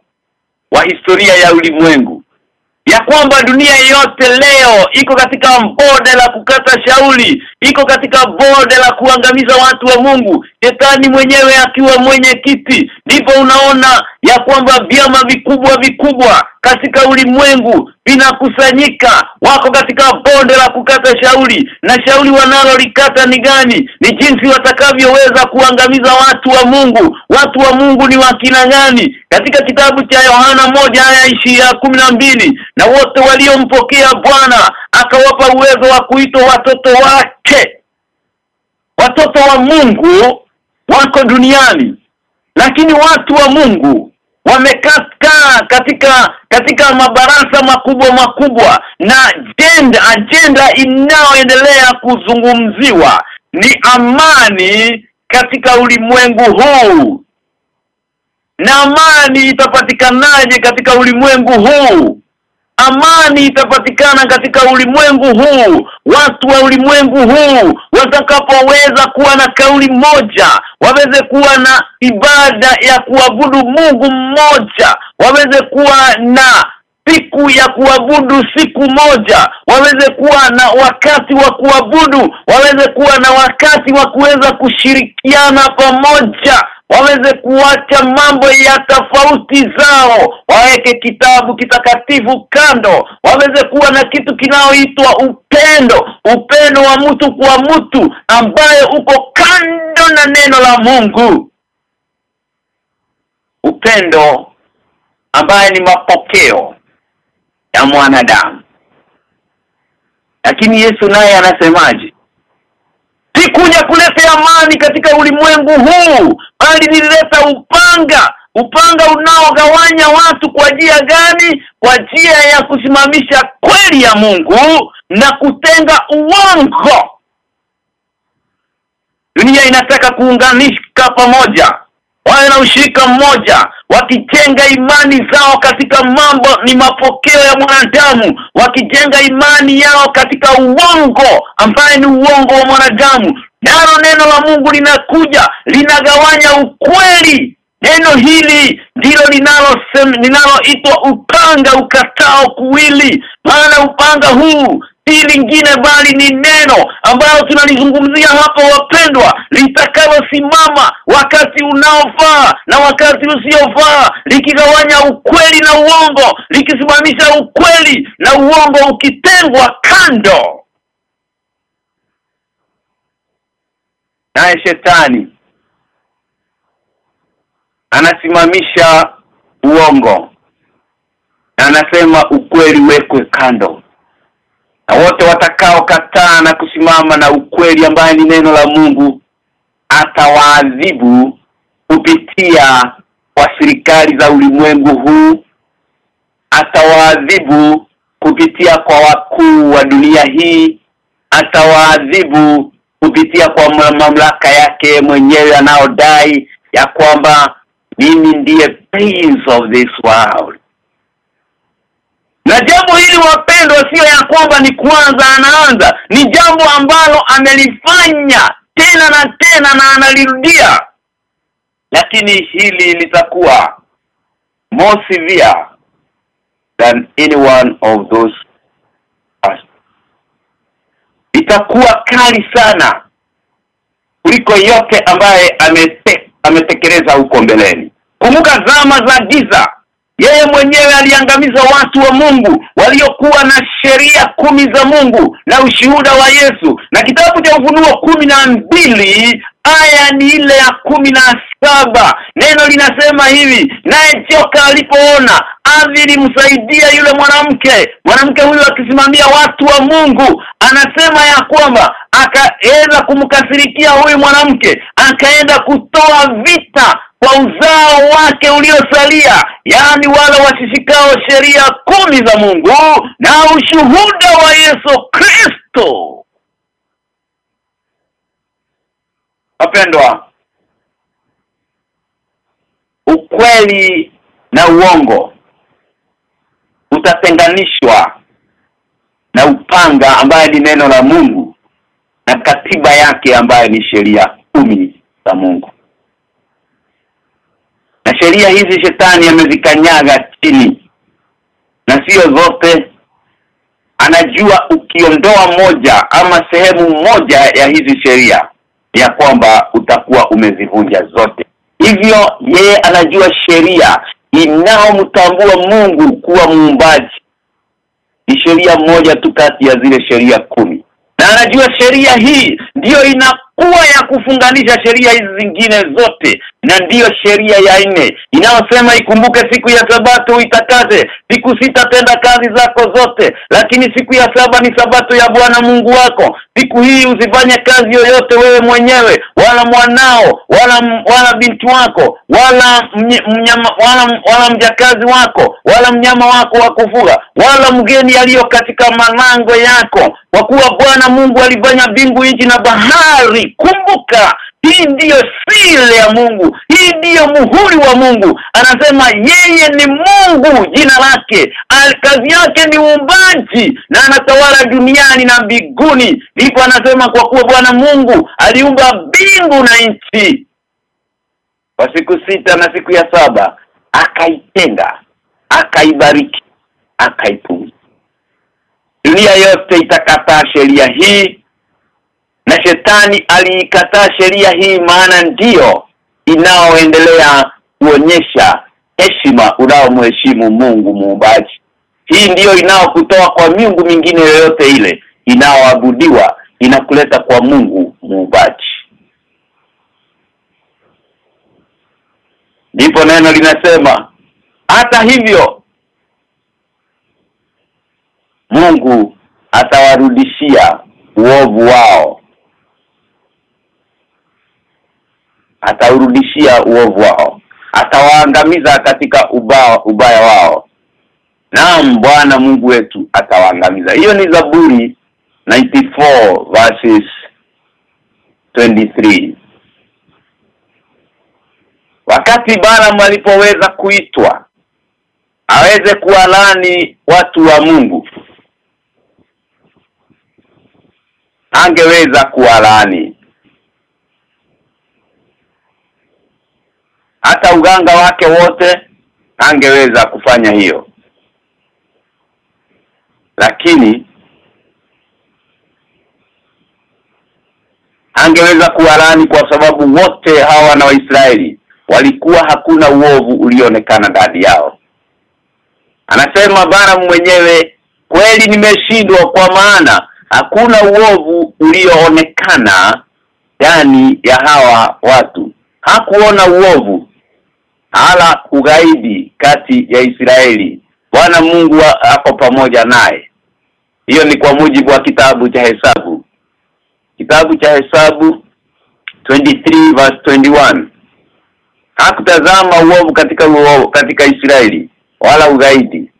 wa historia ya ulimwengu ya kwamba dunia yote leo iko katika bode la kukata shauli iko katika bode la kuangamiza watu wa Mungu. Shetani mwenyewe akiwa mwenye kiti ndipo unaona ya kwamba vyama vikubwa vikubwa katika ulimwengu vinakusanyika wako katika bonde la kukata shauri na shauri wanalolikata ni gani? Ni jinsi watakavyoweza kuangamiza watu wa Mungu. Watu wa Mungu ni wakina gani? Katika kitabu cha Yohana moja aya ya mbili na wote waliompokea Bwana akawapa uwezo wa kuitwa watoto wake. Watoto wa Mungu wako duniani lakini watu wa Mungu wamekaa katika katika mabarasa makubwa makubwa na agenda agenda inayoendelea kuzungumziwa ni amani katika ulimwengu huu. Na amani itapatikanaje katika ulimwengu huu amani itapatikana katika ulimwengu huu. Watu wa ulimwengu huu watakapoweza kuwa na kauli moja waweze kuwa na ibada ya kuabudu Mungu mmoja waweze kuwa na siku ya kuabudu siku moja waweze kuwa na wakati wa kuabudu waweze kuwa na wakati wa kuweza kushirikiana pamoja waweze kuacha mambo ya tofauti zao waweke kitabu kitakatifu kando waweze kuwa na kitu kinaoitwa upendo upendo wa mtu kwa mtu ambaye uko kando na neno la Mungu. Upendo ambaye ni mapokeo ya mwanadamu. Lakini Yesu naye anasemaje sikuja kuleta amani katika ulimwengu huu bali nilileta upanga. Upanga unaogawanya watu kwa njia gani? Kwa njia ya kusimamisha kweli ya Mungu na kutenga uongo. Dunia inataka kuunganishika pamoja wawe na ushirika mmoja wakijenga imani zao katika mambo ni mapokeo ya mwanadamu wakijenga imani yao katika uongo ambaye ni uongo wa mwanadamu. Nalo neno la Mungu linakuja linagawanya ukweli. Neno hili ndilo linalo linaloitwa upanga ukatao kuwili. Maana upanga huu si lingine bali ni neno ambalo tunalizungumzia hapa wapendwa litakalosimama wakati unaofaa na wakati usiofaa likigawanya ukweli na uongo likisimamisha ukweli na uongo ukitengwa kando. Naye shetani anasimamisha uongo na anasema ukweli wekwe kando na wote watakao kataa na kusimama na ukweli ambaye ni neno la Mungu atawaadhibu kupitia kwa serikali za ulimwengu huu. Atawaadhibu kupitia kwa wakuu wa dunia hii. Atawaadhibu kupitia kwa mamlaka yake mwenyewe anaodai ya kwamba mimi ndiye prince of this world na jambo hili wapendwa sio ya kwamba ni kwanza anaanza. Ni jambo ambalo amelifanya tena na tena na analirudia. Lakini hili litakuwa more severe than any one of those itakuwa kali sana kuliko yote ambaye amete, ametekeleza huko mbeleni. Kumbuka zama za giza yeye mwenyewe aliangamiza watu wa Mungu waliokuwa na sheria kumi za Mungu na ushuhuda wa Yesu. Na kitabu cha ufunuo kumi na mbili aya ni ile ya kumi na saba. Neno linasema hivi naye joka alipoona msaidia yule mwanamke. Mwanamke huyu akisimamia watu wa Mungu anasema ya kwamba akaenda kumkasirikia huyu mwanamke akaenda kutoa vita kwa uzao wake uliosalia yani wale wasishikao sheria kumi za Mungu na ushuhuda wa Yesu Kristo. Wapendwa ukweli na uongo utatenganishwa na upanga ambaye ni neno la Mungu na katiba yake ambaye ni sheria kumi za Mungu sheria hizi shetani amezikanyaga chini. Na sio zote. Anajua ukiondoa moja ama sehemu moja ya hizi sheria ya kwamba utakuwa umezivunja zote. Hivyo yeye anajua sheria inaomtambua Mungu kuwa muumbaji. Ni sheria moja tu kati ya zile sheria kumi. Na anajua sheria hii ndiyo inakuwa ya kufunganisha sheria hizi zingine zote na ndiyo sheria ya nne inayosema ikumbuke siku ya sabato itakaze siku sita tenda kazi zako zote lakini siku ya saba ni sabato ya Bwana Mungu wako. Siku hii usifanye kazi yoyote wewe mwenyewe wala mwanao wala wala binti wako wala mnyama wala, wala mjakazi wako wala mnyama wako wa kufuga wala mgeni aliyo katika malango yako. Kwa kuwa Bwana Mungu alifanya mbingu nchi na bahari kumbuka hii ndiyo siri ya Mungu hii ndiyo muhuri wa Mungu. Anasema yeye ni Mungu jina lake. Kazi yake ni uumbaji na anatawala duniani na mbinguni. Ndipo anasema kwa kuwa Bwana Mungu aliumba mbingu na nchi. Kwa siku sita na siku ya saba akaitenga akaibariki akaipunguza dunia yote itakataa sheria hii na shetani aliikataa sheria hii maana ndiyo inaoendelea kuonyesha heshima unaomheshimu Mungu muumbaji. Hii ndiyo inaokutoa kwa miungu mingine yoyote ile inaoabudiwa inakuleta kwa Mungu muumbaji. Ndipo neno linasema hata hivyo Mungu atawarudishia uovu wao ataurudishia uovu wao atawaangamiza katika ubaya, ubaya wao. Naam Bwana Mungu wetu atawaangamiza. Hiyo ni Zaburi 94 verses 23 wakati Balaam alipoweza kuitwa aweze kuwalani watu wa Mungu angeweza kuwalani hata uganga wake wote angeweza kufanya hiyo. Lakini angeweza kuwalani kwa sababu wote hawa na Waisraeli walikuwa hakuna uovu ulionekana ndani yao. Anasema Balaam mwenyewe kweli nimeshindwa kwa maana hakuna uovu ulioonekana ndani ya hawa watu. Hakuona uovu hala ugaidi kati ya Israeli. Bwana Mungu ako pamoja naye. Hiyo ni kwa mujibu wa kitabu cha hesabu. Kitabu cha hesabu 23 verse 21 hakutazama uovu katika uovu, katika Israeli wala ugaidi.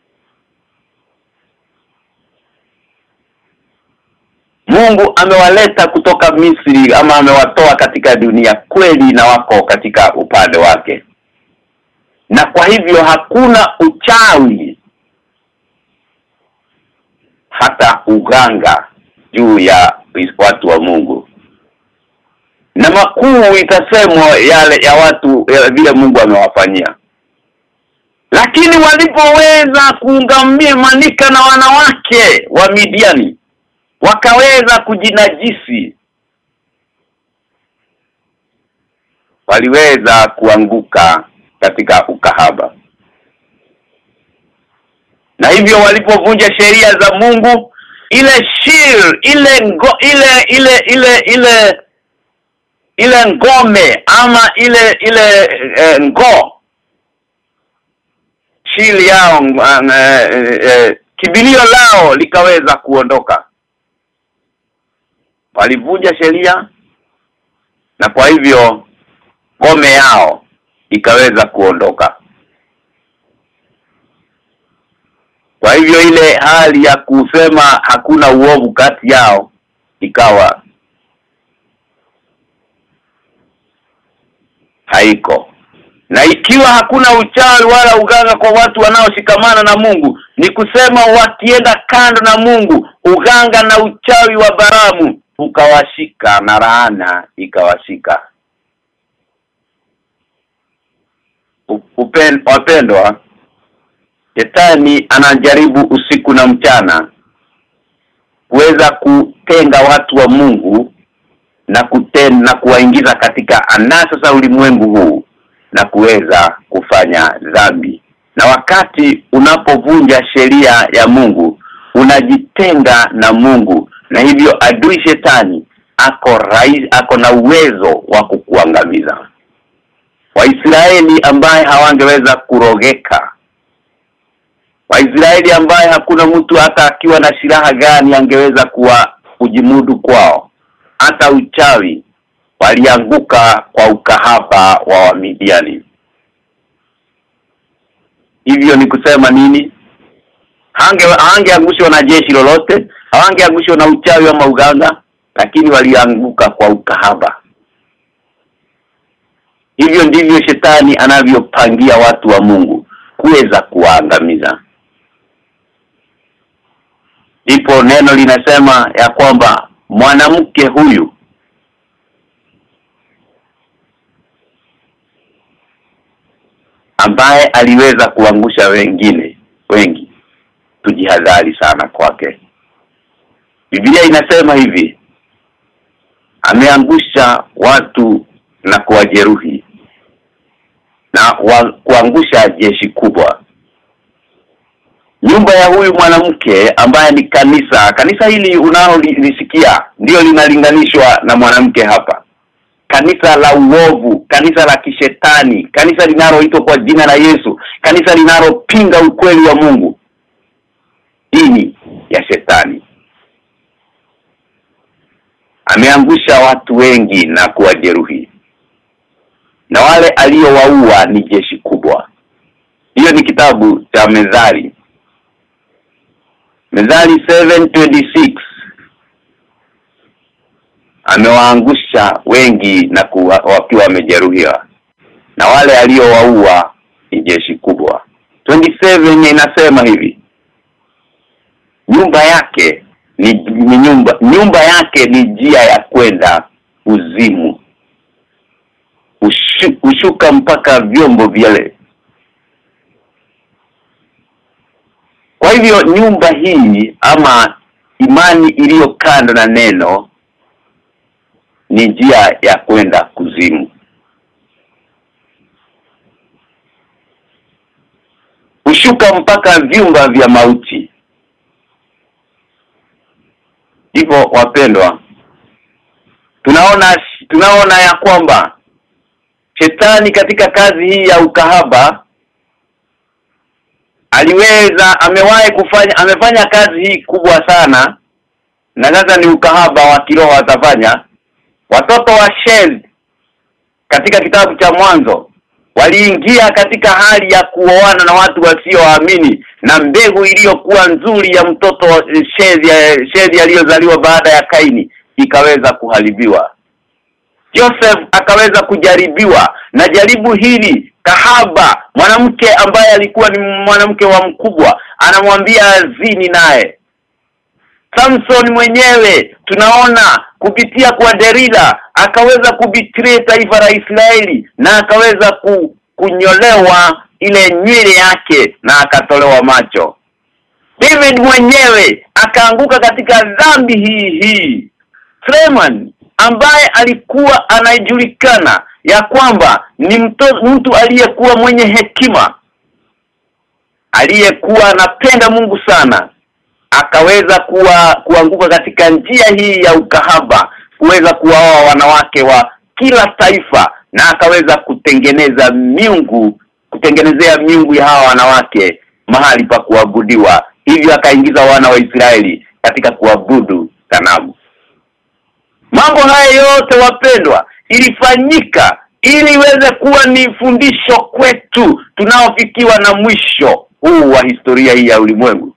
Mungu amewaleta kutoka Misri ama amewatoa katika dunia kweli na wako katika upande wake na kwa hivyo hakuna uchawi hata uganga juu ya watu wa Mungu. Na makuu itasemwa yale ya watu ya vile Mungu amewafanyia. Lakini walipoweza kuungamia manika na wanawake wa Midiani wakaweza kujinajisi waliweza kuanguka katika ukahaba. Na hivyo walipovunja sheria za Mungu ile shir ile ngo, ile ile ile ile ile ngome ama ile ile e, ngo. Shili yao e, e, kibilio lao likaweza kuondoka. Walivunja sheria na kwa hivyo ngome yao ikaweza kuondoka. Kwa hivyo ile hali ya kusema hakuna uovu kati yao ikawa haiko. Na ikiwa hakuna uchawi wala uganga kwa watu wanaoshikamana na Mungu ni kusema wakienda kando na Mungu uganga na uchawi wa baramu ukawashika na raana ikawashika upen, wapendwa Shetani anajaribu usiku na mchana kuweza kutenga watu wa Mungu na kuten, na kuwaingiza katika anasa za ulimwengu huu na kuweza kufanya dhambi. Na wakati unapovunja sheria ya Mungu unajitenga na Mungu na hivyo adui shetani ako rais ako na uwezo wa kukuangamiza Waisraeli ambaye hawangeweza kurogeka. Waisraeli ambaye hakuna mtu hata akiwa na silaha gani angeweza kuwa kujimudu kwao. Hata uchawi walianguka kwa ukahaba wa Wamidiani. Hivyo ni kusema nini? Hange hangeangushwa na jeshi lolote hawangeangushwa na uchawi ama uganga lakini walianguka kwa ukahaba hivyo ndivyo shetani anavyopangia watu wa Mungu kuweza kuwaangamiza. Ndipo neno linasema ya kwamba mwanamke huyu ambaye aliweza kuangusha wengine wengi tujihadhari sana kwake. Biblia inasema hivi ameangusha watu na kuwajeruhi na wa, kuangusha jeshi kubwa. Nyumba ya huyu mwanamke ambaye ni kanisa kanisa hili unalolisikia ndio linalinganishwa na mwanamke hapa. Kanisa la uovu kanisa la kishetani kanisa linaloitwa kwa jina la Yesu kanisa linalopinga ukweli wa Mungu. Dini ya shetani. Ameangusha watu wengi na kuwajeruhi na wale aliyowaua ni jeshi kubwa. Hiyo ni kitabu cha Mezali Mezali 726 amewaangusha wengi na wakiwa wamejeruhiwa. Na wale aliyowaua ni jeshi kubwa. 27 inasema hivi. Nyumba yake ni, ni nyumba nyumba yake ni njia ya kwenda uzimu Ushu, ushuka mpaka vyombo vyale. Kwa hivyo nyumba hii ama imani iliyo kando na neno ni njia ya kwenda kuzimu. Kushuka mpaka vyumba vya mauti. Hivyo wapendwa tunaona tunaona ya kwamba shetani katika kazi hii ya ukahaba aliweza amewahi kufanya amefanya kazi hii kubwa sana na sasa ni ukahaba wa kiroho atafanya. Watoto wa shell katika kitabu cha mwanzo waliingia katika hali ya kuoana na watu wasioamini na mbegu iliyokuwa nzuri ya mtoto Shezi aliyozaliwa baada ya Kaini ikaweza kuharibiwa Joseph akaweza kujaribiwa. Na jaribu hili kahaba mwanamke ambaye alikuwa ni mwanamke wa mkubwa anamwambia azini naye. Samson mwenyewe tunaona kupitia kwa Derila akaweza kubitray taifa la Israeli na akaweza ku, kunyolewa ile nywele yake na akatolewa macho. David mwenyewe akaanguka katika dhambi hii hii. Suleiman ambaye alikuwa anajulikana ya kwamba ni mto, mtu aliyekuwa mwenye hekima aliyekuwa anapenda Mungu sana akaweza kuwa kuanguka katika njia hii ya ukahaba kuweza kuwaoa wanawake wa kila taifa na akaweza kutengeneza miungu kutengenezea miungu ya hawa wanawake mahali pa kuabudiwa. Hivyo akaingiza wana wa Israeli katika kuabudu sanamu mambo haya yote wapendwa ilifanyika ili iweze kuwa ni fundisho kwetu tunaofikiwa na mwisho huu wa historia hii ya ulimwengu.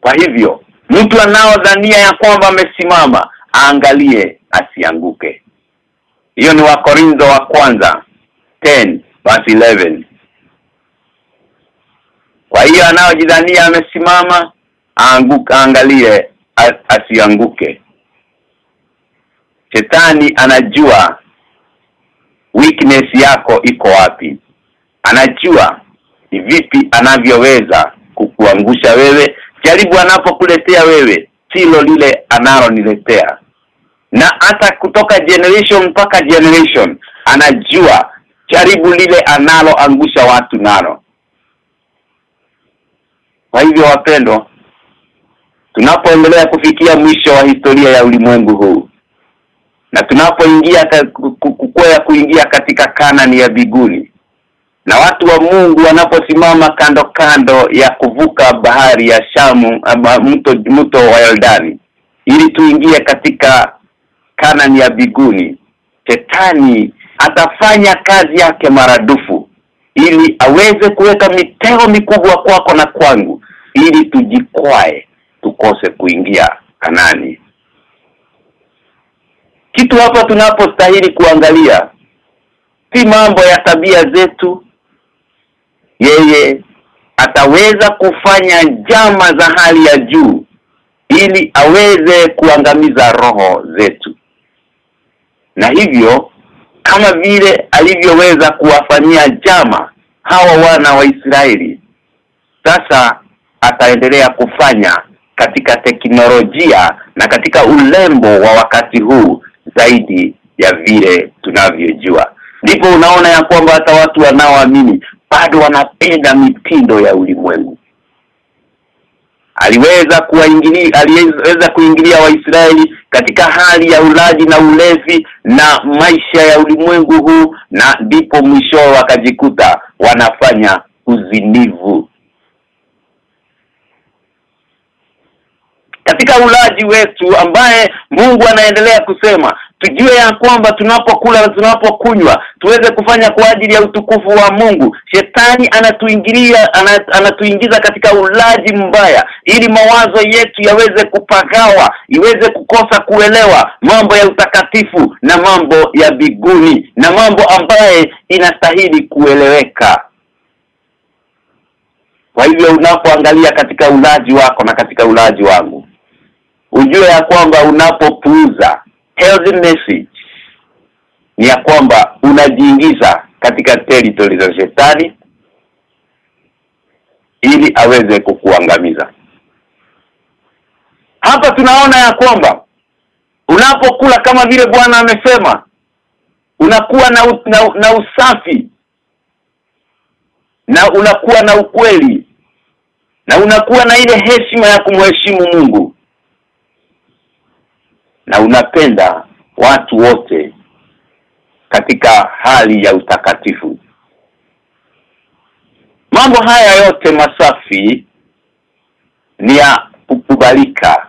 Kwa hivyo mtu anaodhania ya kwamba amesimama aangalie asianguke. Hiyo ni wakorintho wa kwanza 10 verse 11 kwa hiyo anaojidhania amesimama aanguka angalie asianguke. Shetani anajua weakness yako iko wapi. Anajua ni vipi anavyoweza kukuangusha wewe. Jaribu anapokuletea wewe silo lile analoniletea. Na hata kutoka generation mpaka generation anajua jaribu lile analoangusha watu nalo. Kwa hivyo wapendwa tunapoendelea kufikia mwisho wa historia ya ulimwengu huu na tunapoingia kukwea kuingia katika kanani ya biguni na watu wa Mungu wanaposimama kando kando ya kuvuka bahari ya Shamu ama mto mto wa Yordani ili tuingie katika kanani ya biguni shetani atafanya kazi yake maradufu ili aweze kuweka mitego mikubwa kwako na kwangu ili tujikwae tukose kuingia kanani. Kitu hapa tunapostahili kuangalia si mambo ya tabia zetu. Yeye ataweza kufanya jama za hali ya juu ili aweze kuangamiza roho zetu. Na hivyo kama vile alivyoweza kuwafanyia jama hawa wana wa Israeli sasa ataendelea kufanya katika teknolojia na katika ulembo wa wakati huu zaidi ya vile tunavyojua. Ndipo unaona ya kwamba hata watu wanaoamini bado wanapenda mitindo ya ulimwengu. Aliweza kuwaingilia aliweza kuingilia Waisraeli katika hali ya ulaji na ulevi na maisha ya ulimwengu huu na ndipo mwisho wakajikuta wanafanya uzinivu katika ulaji wetu ambaye Mungu anaendelea kusema tujue ya kwamba tunapokula na tunapokunywa tuweze kufanya kwa ajili ya utukufu wa Mungu. Shetani anatuingilia anatuingiza katika ulaji mbaya ili mawazo yetu yaweze kupagawa iweze kukosa kuelewa mambo ya utakatifu na mambo ya biguni na mambo ambaye inastahili kueleweka. Kwa hivyo unapoangalia katika ulaji wako na katika ulaji wangu ujue ya kwamba unapopuuza healthy message ni ya kwamba unajiingiza katika territory za shetani ili aweze kukuangamiza. Hapa tunaona ya kwamba unapokula kama vile Bwana amesema unakuwa na, na, na usafi na unakuwa na ukweli na unakuwa na ile heshima ya kumheshimu Mungu na unapenda watu wote katika hali ya utakatifu. Mambo haya yote masafi ni ya kukubalika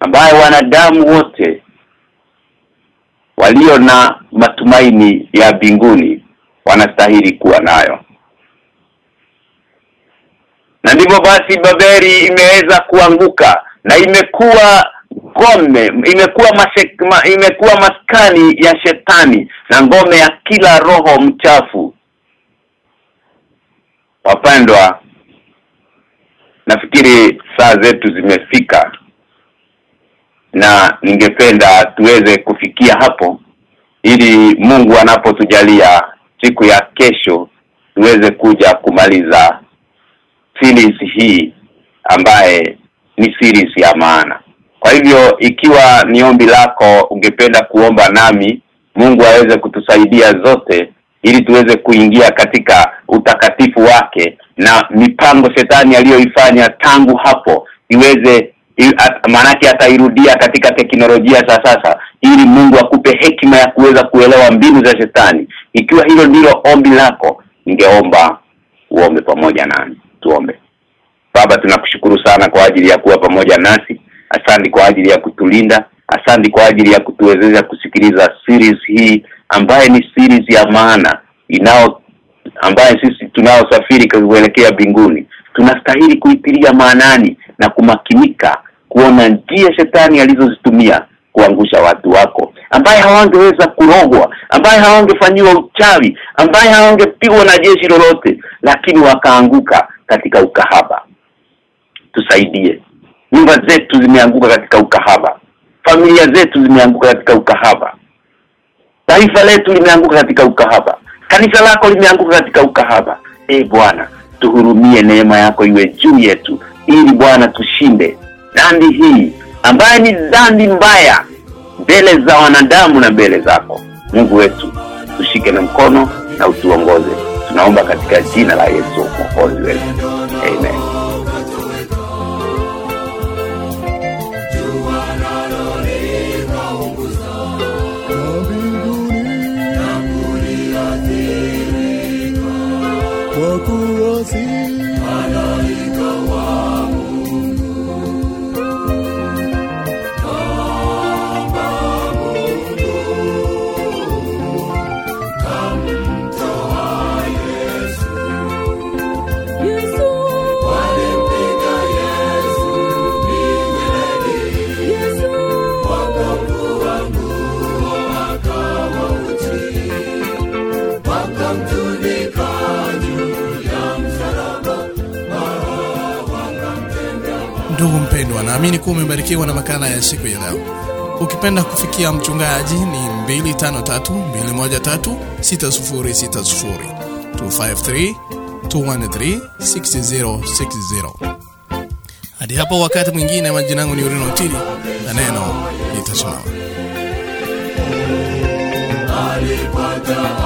ambayo wanadamu wote walio na matumaini ya binguni wanastahili kuwa nayo. Na ndivyo basi baberi imeweza kuanguka na imekuwa ngome imekuwa ma, imekuwa maskani ya shetani na ngome ya kila roho mchafu. Wapendwa nafikiri saa zetu zimefika na ningependa tuweze kufikia hapo ili Mungu anapotujalia siku ya kesho tuweze kuja kumaliza series hii ambaye ni series ya maana. Kwa hivyo ikiwa ni ombi lako ungependa kuomba nami Mungu aweze kutusaidia zote ili tuweze kuingia katika utakatifu wake na mipango shetani aliyoifanya tangu hapo iweze maanake atairudia katika teknolojia za sasa ili Mungu akupe hekima ya kuweza kuelewa mbinu za shetani. Ikiwa hilo ndilo ombi lako ningeomba uombe pamoja nami. Tuombe Baba tunakushukuru sana kwa ajili ya kuwa pamoja nasi. Asante kwa ajili ya kutulinda. Asante kwa ajili ya kutuwezesha kusikiliza series hii ambaye ni series ya maana inao ambaye sisi tunaosafiri kuelekea mbinguni. Tunastahili kuitilia maanani na kumakinika kuona njia shetani alizozitumia kuangusha watu wako. Ambaye hawangeweza kurogwa ambaye hawangefanyiwa uchawi ambaye hawangepigwa na jeshi lolote lakini wakaanguka katika ukahaba tusaidie. Nyumba zetu zimeanguka katika ukahaba. Familia zetu zimeanguka katika ukahaba. Taifa letu limeanguka katika ukahaba. Kanisa lako limeanguka katika ukahaba. E bwana tuhurumie neema yako iwe juu yetu ili bwana tushinde dhambi hii ambaye ni dhambi mbaya mbele za wanadamu na mbele zako. Mungu wetu tushike na mkono na utuongoze. Tunaomba katika jina la Yesu mwokozi wetu. Amen naamini kuwa umebarikiwa na makala ya siku ya leo. Ukipenda kufikia mchungaji ni 253 213 6060 253 213 6060. Hadi hapo wakati mwingine, majina yangu ni Urino Tili na neno litasimama. alipata